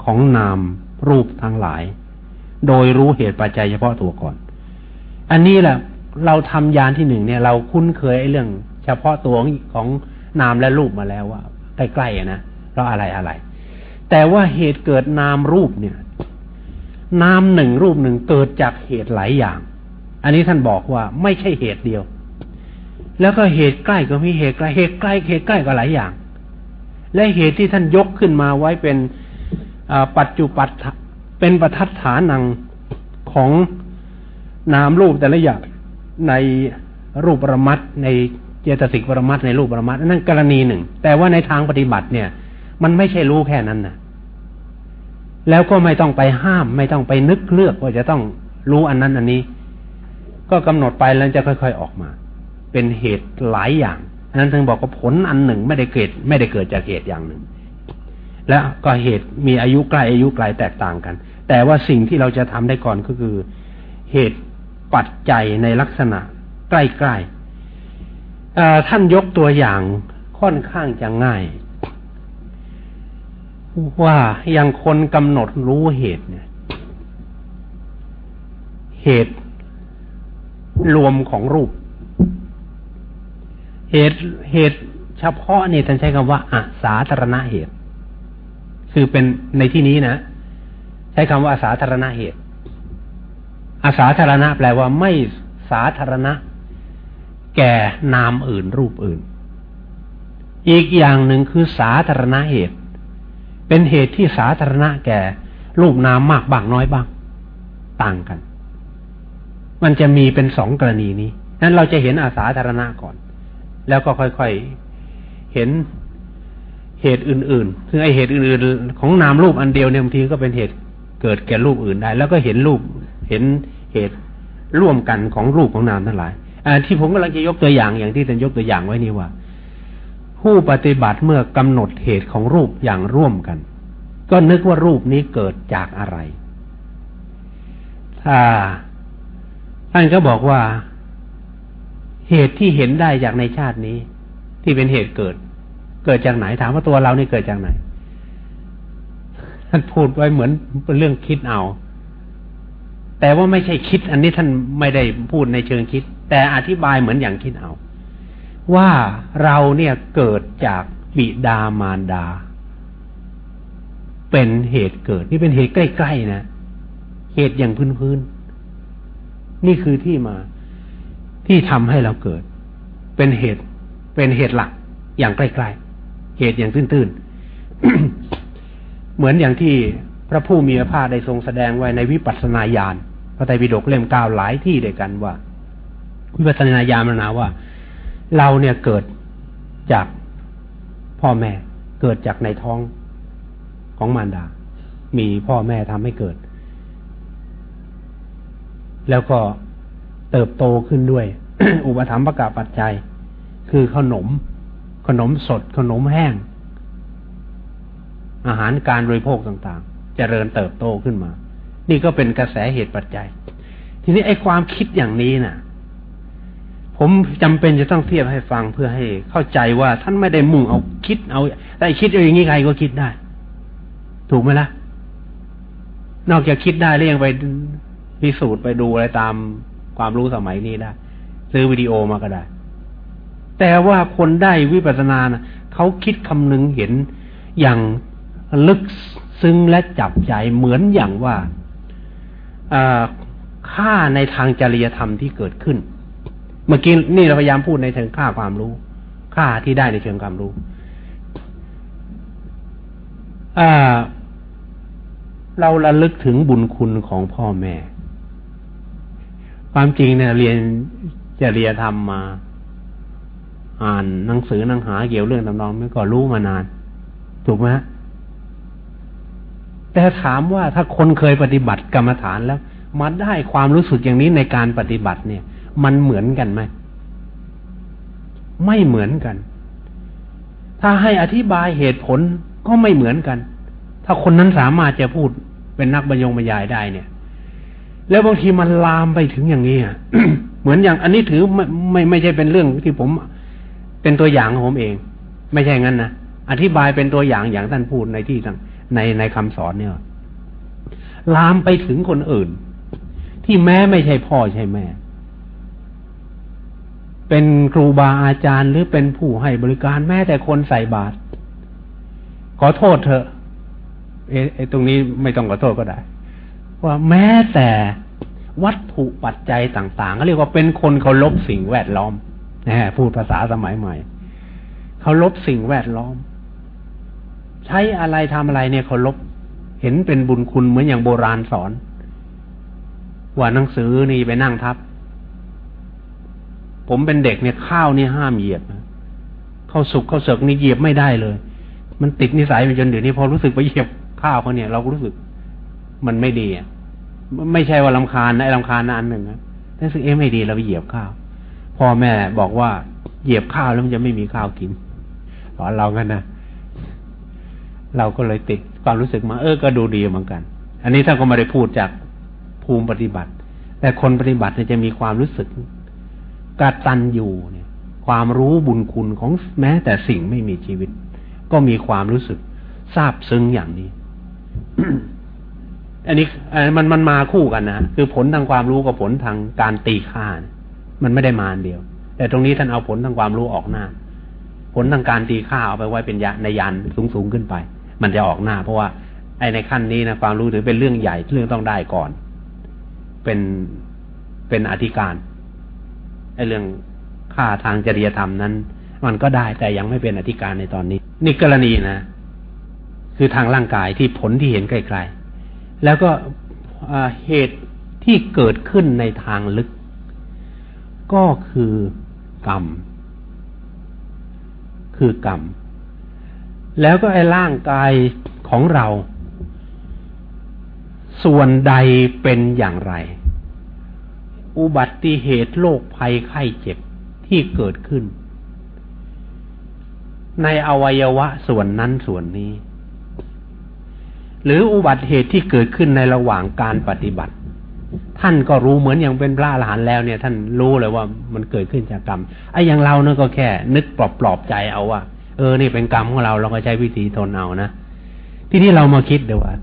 ของนามรูปทั้งหลาย โดยรู้เหตุปัจจัยเฉพาะตัวก่อน อันนี้แหละเราทำยานที่หนึ่งเนี่ย เราคุ้นเคยไอ้เรื่อง เฉพาะตัวของนามและรูปมาแล้วว่าใกล้ๆนะเราอะไรอะไร แต่ว่าเหตุเกิดนามรูปเนี่ย นามหนึ่งรูปหนึ่งเกิดจากเหตุหลายอย่าง อันนี้ท่านบอกว่าไม่ใช่เหตุเดียว แล้วก็เหตุใกล้ก็มีเหตุไกลเหตุใกล้เหตุใกล้ก็หลายอย่าง และเหตุที่ท่านยกขึ้นมาไว้เป็นปัจจุปัต เป็นประทัดฐานังของนามรูปแต่ละอย่างในรูปปรมัตในเจตสิกปรมัตในรูปปรมัตนั่นกรณีหนึ่ง แต่ว่าในทางปฏิบัติเนี่ย มันไม่ใช่รู้แค่นั้นนะแล้วก็ไม่ต้องไปห้าม ไม่ต้องไปนึกเลือกว่าจะต้องรู้อันนั้นอันนี้ ก็กำหนดไปแล้วจะค่อย ๆออกมา เป็นเหตุหลายอย่างนั้นถึงบอกว่าผลอันหนึ่งไม่ได้เกิด ไม่ได้เกิดจากเหตุอย่างหนึ่ง และก็เหตุมีอายุใกล้อายุไกลแตกต่างกัน แต่ว่าสิ่งที่เราจะทำได้ก่อนก็คือ เหตุปัจจัยในลักษณะใกล้ๆท่านยกตัวอย่างค่อนข้างจะง่าย ว่าอย่างคนกำหนดรู้เหตุเนี่ย เหตุรวมของรูป เหตุเหตุเฉพาะนี่ท่านใช้คำว่าอาสาธารณะเหตุ คือเป็นในที่นี้นะ ใช้คำว่าอาสาธารณเหตุอาสาธารณะแปลว่าไม่สาธารณะ แก่นามอื่นรูปอื่น อีกอย่างหนึ่งคือสาธารณะเหตุ เป็นเหตุที่สาธารณะแก่รูปนามมากบ้างน้อยบ้าง ต่างกัน มันจะมีเป็นสองกรณีนี้นั้นเราจะเห็นอาสาธารณะก่อน แล้วก็ค่อยๆเห็นเหตุอื่นๆ ซึ่งไอเหตุอื่นๆ ของนามรูปอันเดียวเนี่ยบางทีก็เป็นเหตุ เกิดแก่รูปอื่นได้ แล้วก็เห็นรูปเห็นเหตุร่วมกันของรูปของนามทั้งหลายอที่ผมกำลังจะยกตัวอย่างอย่างที่ท่านยกตัวอย่างไว้นี่ว่า ผู้ปฏิบัติเมื่อกำหนดเหตุของรูปอย่างร่วมกัน ก็นึกว่ารูปนี้เกิดจากอะไร ถ้าท่านก็บอกว่าเหตุที่เห็นได้จากในชาตินี้ ที่เป็นเหตุเกิด เกิดจากไหนถามว่าตัวเรานี่เกิดจากไหน ท่านพูดไว้เหมือนเรื่องคิดเอา แต่ว่าไม่ใช่คิด อันนี้ท่านไม่ได้พูดในเชิงคิด แต่อธิบายเหมือนอย่างคิดเอา ว่าเราเนี่ยเกิดจากบิดามารดา เป็นเหตุเกิด นี่เป็นเหตุใกล้ๆนะ เหตุอย่างพื้นๆนี่คือที่มาที่ทำให้เราเกิด เป็นเหตุเป็นเหตุหลักอย่างใกล้ๆเหตุอย่างตื้นๆ เหมือนอย่างที่พระผู้มีพระภาคได้ทรงแสดงไว้ในวิปัสสนาญาณพระไตรปิฎกเล่มเก้าหลายที่ด้วยกันว่า วิปัสสนาญาณมันนาว่า เราเนี่ยเกิดจากพ่อแม่เกิดจากในท้องของมารดา มีพ่อแม่ทำให้เกิด แล้วก็เติบโตขึ้นด้วย อุปถัมภกะปัจจัย คือขนม ขนมสด ขนมแห้ง อาหารการบริโภคต่างๆจเจริญเติบโตขึ้นมา นี่ก็เป็นกระแสเหตุปัจจัย ทีนี้ไอ้ความคิดอย่างนี้นะ่ะ ผมจำเป็นจะต้องเทียบให้ฟังเพื่อให้เข้าใจว่าท่านไม่ได้มุ่งเอาคิดเอาแต่คิดอย่างนี้ใครก็คิดได้ ถูกไหมละ่ะ นอกจากคิดได้แล้วยังไปพิสูจน์ไปดูอะไรตามความรู้สมัยนี้ได้ ซื้อวิดีโอมาก็ได้ แต่ว่าคนได้วิปัสสนานะเขาคิดคำนึงเห็นอย่าง ลึกซึ้งและจับใจเหมือนอย่างว่าค่าในทางจริยธรรมที่เกิดขึ้น เมื่อกี้นี่เราพยายามพูดในเชิงค่าความรู้ ค่าที่ได้ในเชิงความรู้เราระลึกถึงบุญคุณของพ่อแม่ ความจริงเนี่ยเรียนจริยธรรมมา อ่านหนังสือหนังหาเกี่ยวเรื่องตำนองไม่ก็รู้มานาน ถูกไหมแต่ แต่ถามว่าถ้าคนเคยปฏิบัติกรรมฐานแล้วมาได้ความรู้สึกอย่างนี้ในการปฏิบัติเนี่ย มันเหมือนกันไหมไม่เหมือนกัน ถ้าให้อธิบายเหตุผลก็ไม่เหมือนกัน ถ้าคนนั้นสามารถจะพูดเป็นนักบรรยงบรรยายได้เนี่ย แล้วบางทีมันลามไปถึงอย่างนี้อะเหมือนอย่างอันนี้ถือไม่ไม่ไม่ใช่เป็นเรื่องที่ผม เป็นตัวอย่างของผมเอง ไม่ใช่งั้นนะอธิบายเป็นตัวอย่างอย่างท่านพูดในที่ต่าง ในในคำสอนเนี่ยลามไปถึงคนอื่น ที่แม้ไม่ใช่พ่อใช่แม่ เป็นครูบาอาจารย์หรือเป็นผู้ให้บริการแม้แต่คนใส่บาตรขอโทษเถอะเอ้ตรงนี้ไม่ต้องขอโทษก็ได้ ว่าแม้แต่วัตถุปัจจัยต่างๆก็เรียกว่าเป็นคนเคารพสิ่งแวดล้อมนะพูดภาษาสมัยใหม่เคารพสิ่งแวดล้อม ใช้อะไรทำอะไรเนี่ยเคารพเห็นเป็นบุญคุณเหมือนอย่างโบราณสอน ว่าหนังสือนี่ไปนั่งทับ ผมเป็นเด็กเนี่ยข้าวนี่ห้ามเหยียบข้าวสุกข้าวเสกนี่เหยียบไม่ได้เลย มันติดนิสัยไปจนเดี๋ยวนี้พอรู้สึกไปเหยียบข้าวเขาเนี่ย เราก็รู้สึกมันไม่ดีอะไม่ใช่ว่าลำคาญนะไอ้ลำคาญนานหนึ่งนะแต่สึกเอ๊ะไม่ดีเราไปเหยียบข้าวพ่อแม่บอกว่าเหยียบข้าวแล้วมันจะไม่มีข้าวกินสอนเรากันนะ เราก็เลยติดความรู้สึกมาเออก็ดูดีเหมือนกัน อันนี้ถ้านก็ไม่ได้พูดจากภูมิปฏิบัติ แต่คนปฏิบัติจะมีความรู้สึกกตัญญูเนี่ย ความรู้บุญคุณของแม้แต่สิ่งไม่มีชีวิต ก็มีความรู้สึกซาบซึ้งอย่างนี้ อันนี้มันมันมาคู่กันนะคือผลทางความรู้กับผลทางการตีค่านะมันไม่ได้มานเดียว แต่ตรงนี้ท่านเอาผลทางความรู้ออกหน้า ผลทางการตีค่าเอาไปไว้เป็นยาในยันสูงสูงขึ้นไป มันจะออกหน้า เพราะว่า ไอ้ในขั้นนี้นะความรู้ถือเป็นเรื่องใหญ่เรื่องต้องได้ก่อน เป็นเป็นอธิการไอ้เรื่องค่าทางจริยธรรมนั้น มันก็ได้แต่ยังไม่เป็นอธิการในตอนนี้นี่กรณีนะ คือทางร่างกายที่ผลที่เห็นไกลๆแล้วก็เหตุที่เกิดขึ้นในทางลึก ก็คือกรรม คือกรรม แล้วก็ไอ้ร่างกายของเรา ส่วนใดเป็นอย่างไร อุบัติเหตุโรคภัยไข้เจ็บที่เกิดขึ้น ในอวัยวะส่วนนั้นส่วนนี้ หรืออุบัติเหตุที่เกิดขึ้นในระหว่างการปฏิบัติ ท่านก็รู้เหมือนอย่างเป็นพระอรหันต์แล้วเนี่ย ท่านรู้เลยว่ามันเกิดขึ้นจากกรรมไอ้อย่างเราเนี่ยก็แค่ นึกปลอบปลอบใจเอาว่า เออนี่เป็นกรรมของเราเราก็ใช้วิธีทนเอานะทีนี้เรามาคิดดูว่า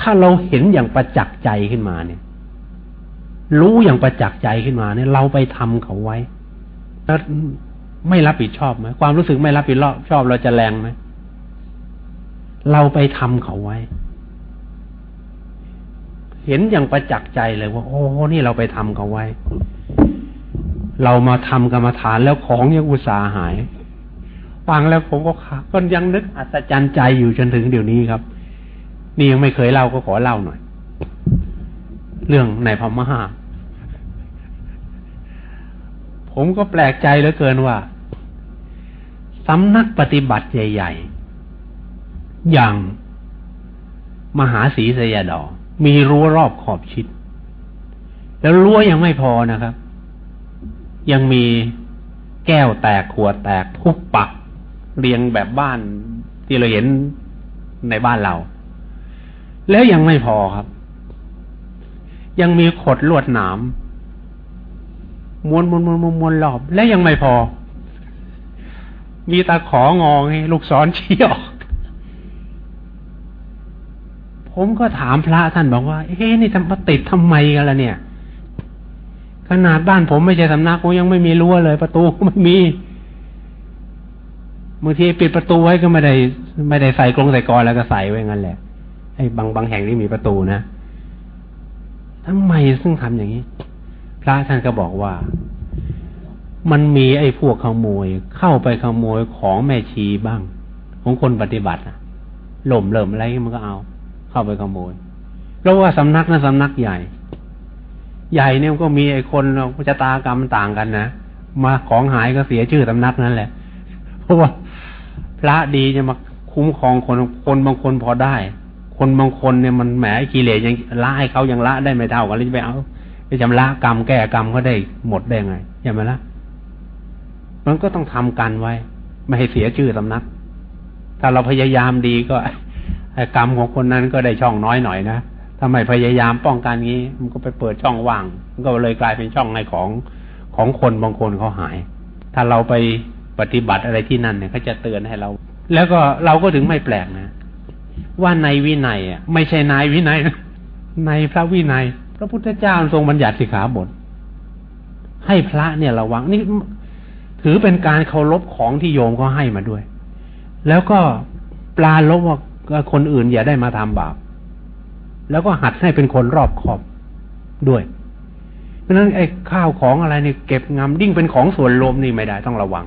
ถ้าเราเห็นอย่างประจักษ์ใจขึ้นมาเนี่ย รู้อย่างประจักษ์ใจขึ้นมาเนี่ย เราไปทำเขาไว้แล้วไม่รับผิดชอบไหมความรู้สึกไม่รับผิดชอบเราจะแรงไหมเราไปทำเขาไว้ เห็นอย่างประจักษ์ใจเลยว่า โอ้นี่เราไปทำเขาไว้ เรามาทำกรรมฐานแล้วของยังอุตสาหาย ฟังแล้วผมก็ก็ยังนึกอัศจรรย์ใจอยู่จนถึงเดี๋ยวนี้ครับ นี่ยังไม่เคยเล่าก็ขอเล่าหน่อย เรื่องในพม่าผมก็แปลกใจเหลือเกินว่าสำนักปฏิบัติใหญ่ ๆ อย่างมหาศรีสยาดอ มีรั้วรอบขอบชิด แล้วรั้วยังไม่พอนะครับ ยังมีแก้วแตกขวดแตกทุบปัก เรียงแบบบ้านที่เราเห็นในบ้านเรา แล้วยังไม่พอครับ ยังมีขดลวดหนามมวนมวนมวนมวนรอบ และยังไม่พอ มีตาขององให้ลูกศรชี้ออกผมก็ถามพระท่านบอกว่า เอ๊นี่ทำมาติดทำไมกันล่ะเนี่ย ขนาดบ้านผมไม่ใช่สำนักผมยังไม่มีรั้วเลย ประตูก็ไม่มี บางทีปิดประตูไว้ก็ไม่ได้ ไม่ได้ใส่กรงใส่กรแล้วก็ใส่ไว้งั้นแหละไอ้บางบางแห่งที่มีประตูนะทำไมซึ่งทำอย่างนี้ พระท่านก็บอกว่า มันมีไอ้พวกขโมยเข้าไปขโมยของแม่ชีบ้าง ของคนปฏิบัติอะหล่มเหลิมอะไรมันก็เอา เข้าไปขโมยเพราะว่าสำนักนั้นสำนักใหญ่ ใหญ่เนี่ยก็มีไอ้คนชะตากรรมต่างกันนะมาของหายก็เสียชื่อสำนักนั้นแหละ เพราะว่า พระดีจะมาคุ้มครองคนคนบางคนพอได้ คนบางคนเนี่ยมันแหมกิเลสยังละให้เขายังละได้ไม่เท่ากันเลยจะไปเอาไปจำละกรรมแก้กรรมก็ได้หมดได้ไงใช่ไหมละ่ะมันก็ต้องทำกันไว้ ไม่ให้เสียชื่อสำนัก ถ้าเราพยายามดีก็กรรมของคนนั้นก็ได้ช่องน้อยหน่อยนะถ้าไมพยายามป้องกันงี้ มันก็ไปเปิดช่องว่าง มันก็เลยกลายเป็นช่องในของของคนบางคนเขาหาย ถ้าเราไป ปฏิบัติอะไรที่นั่นเนี่ยเขาจะเตือนให้เรา แล้วก็เราก็ถึงไม่แปลกนะ ว่าในวินัยอะ ไม่ใช่นายวินัยในพระวินัย พระพุทธเจ้าทรงบัญญัติสิกขาบทให้พระเนี่ยระวังนี่ถือเป็นการเคารพของที่โยมก็ให้มาด้วย แล้วก็ปลาลบว่าคนอื่นอย่าได้มาทำบาป แล้วก็หัดให้เป็นคนรอบคอบด้วย เพราะนั้นไอ้ข้าวของอะไรเนี่ยเก็บงำดิ้งเป็นของส่วนรวมนี่ไม่ได้ต้องระวัง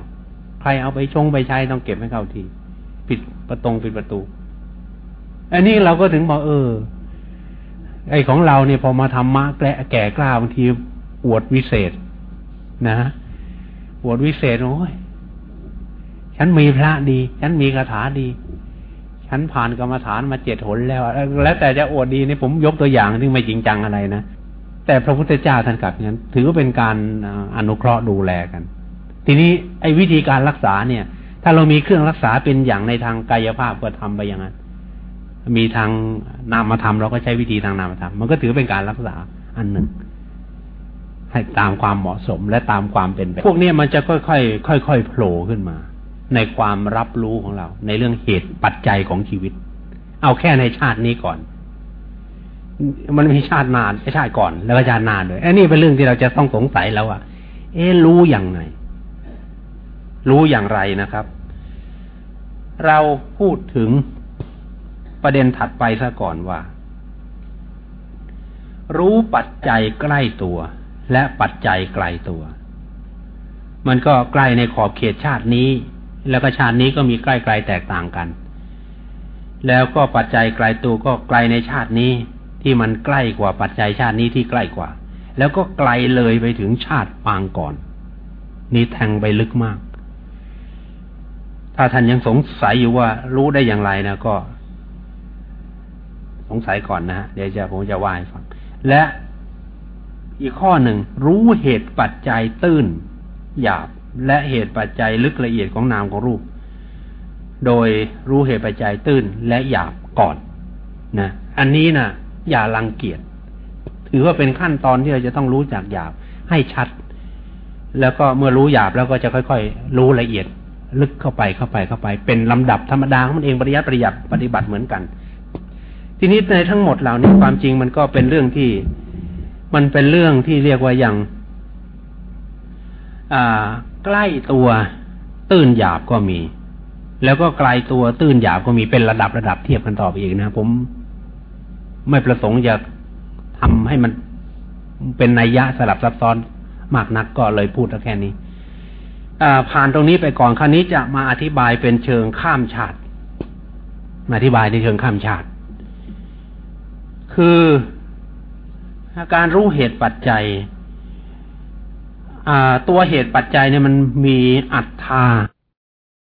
ใครเอาไปชงไปใช้ต้องเก็บให้เข้าทีปิดประตงปิดประตู อันนี้เราก็ถึงบอกเออ ไอของเราเนี่ยพอมาทำมะแกะแก่กล้าบางทีอวดวิเศษ นะอวดวิเศษโอ้ยฉันมีพระดี ฉันมีคาถาดี ฉันผ่านกรรมฐานมาเจ็ดหนแล้ว แล้วแต่จะอวดดีนี่ผมยกตัวอย่างที่ไม่จริงจังอะไรนะแต่พระพุทธเจ้าท่านกลับอย่างนั้นถือว่าเป็นการอนุเคราะห์ดูแลกัน ทีนี้ไอ้วิธีการรักษาเนี่ย ถ้าเรามีเครื่องรักษาเป็นอย่างในทางกายภาพก็ทำไปอย่างนั้น มีทางนามธรรมเราก็ใช้วิธีทางนามธรรมมันก็ถือเป็นการรักษาอันหนึ่ง ให้ตามความเหมาะสมและตามความเป็นไป พวกนี้มันจะค่อยๆค่อยๆโผล่ขึ้นมา ในความรับรู้ของเรา ในเรื่องเหตุปัจจัยของชีวิต เอาแค่ในชาตินี้ก่อน มันมีชาตินานชาติก่อนแล้วก็ชาตินานด้วยอันนี้เป็นเรื่องที่เราจะต้องสงสัยแล้วว่าเอ๊รู้อย่างไง รู้อย่างไรนะครับ เราพูดถึงประเด็นถัดไปซะก่อนว่า รู้ปัจจัยใกล้ตัว และปัจจัยไกลตัว มันก็ใกล้ในขอบเขตชาตินี้ แล้วก็ชาตินี้ก็มีใกล้ไกลแตกต่างกัน แล้วก็ปัจจัยไกลตัวก็ไกลในชาตินี้ที่มันใกล้กว่าปัจจัยชาตินี้ที่ใกล้กว่า แล้วก็ไกลเลยไปถึงชาติปางก่อน นี่แทงไปลึกมาก ถ้าท่านยังสงสัยอยู่ว่ารู้ได้อย่างไรนะก็ สงสัยก่อนนะฮะเดี๋ยวจะผมจะว่าให้ฟัง และอีกข้อหนึ่ง รู้เหตุปัจจัยตื้น หยาบและเหตุปัจจัยลึกละเอียดของนามของรูป โดยรู้เหตุปัจจัยตื้นและหยาบก่อนนะอันนี้นะอย่ารังเกียจถือว่าเป็นขั้นตอนที่เราจะต้องรู้จากหยาบให้ชัด แล้วก็เมื่อรู้หยาบแล้วก็จะค่อย ๆ รู้ละเอียด ลึกเข้าไปเข้าไปเข้าไป เป็นลำดับธรรมดาของมันเองปริยัติปริยัติปฏิบัติเหมือนกัน ทีนี้ในทั้งหมดเหล่านี้ความจริงมันก็เป็นเรื่องที่ มันเป็นเรื่องที่เรียกว่าอย่างใกล้ตัวตื้นหยาบก็มี แล้วก็ไกลตัวตื้นหยาบก็มีเป็นระดับระดับเทียบกันต่อไปอีกนะผมไม่ประสงค์จะทำให้มันเป็นนัยยะสลับซับซ้อนมากนักก็เลยพูดแค่นี้ ผ่านตรงนี้ไปก่อนคราวนี้จะมาอธิบายเป็นเชิงข้ามชาติ มาอธิบายในเชิงข้ามชาติ คือการรู้เหตุปัจจัยตัวเหตุปัจจัยเนี่ยมันมีอัตตา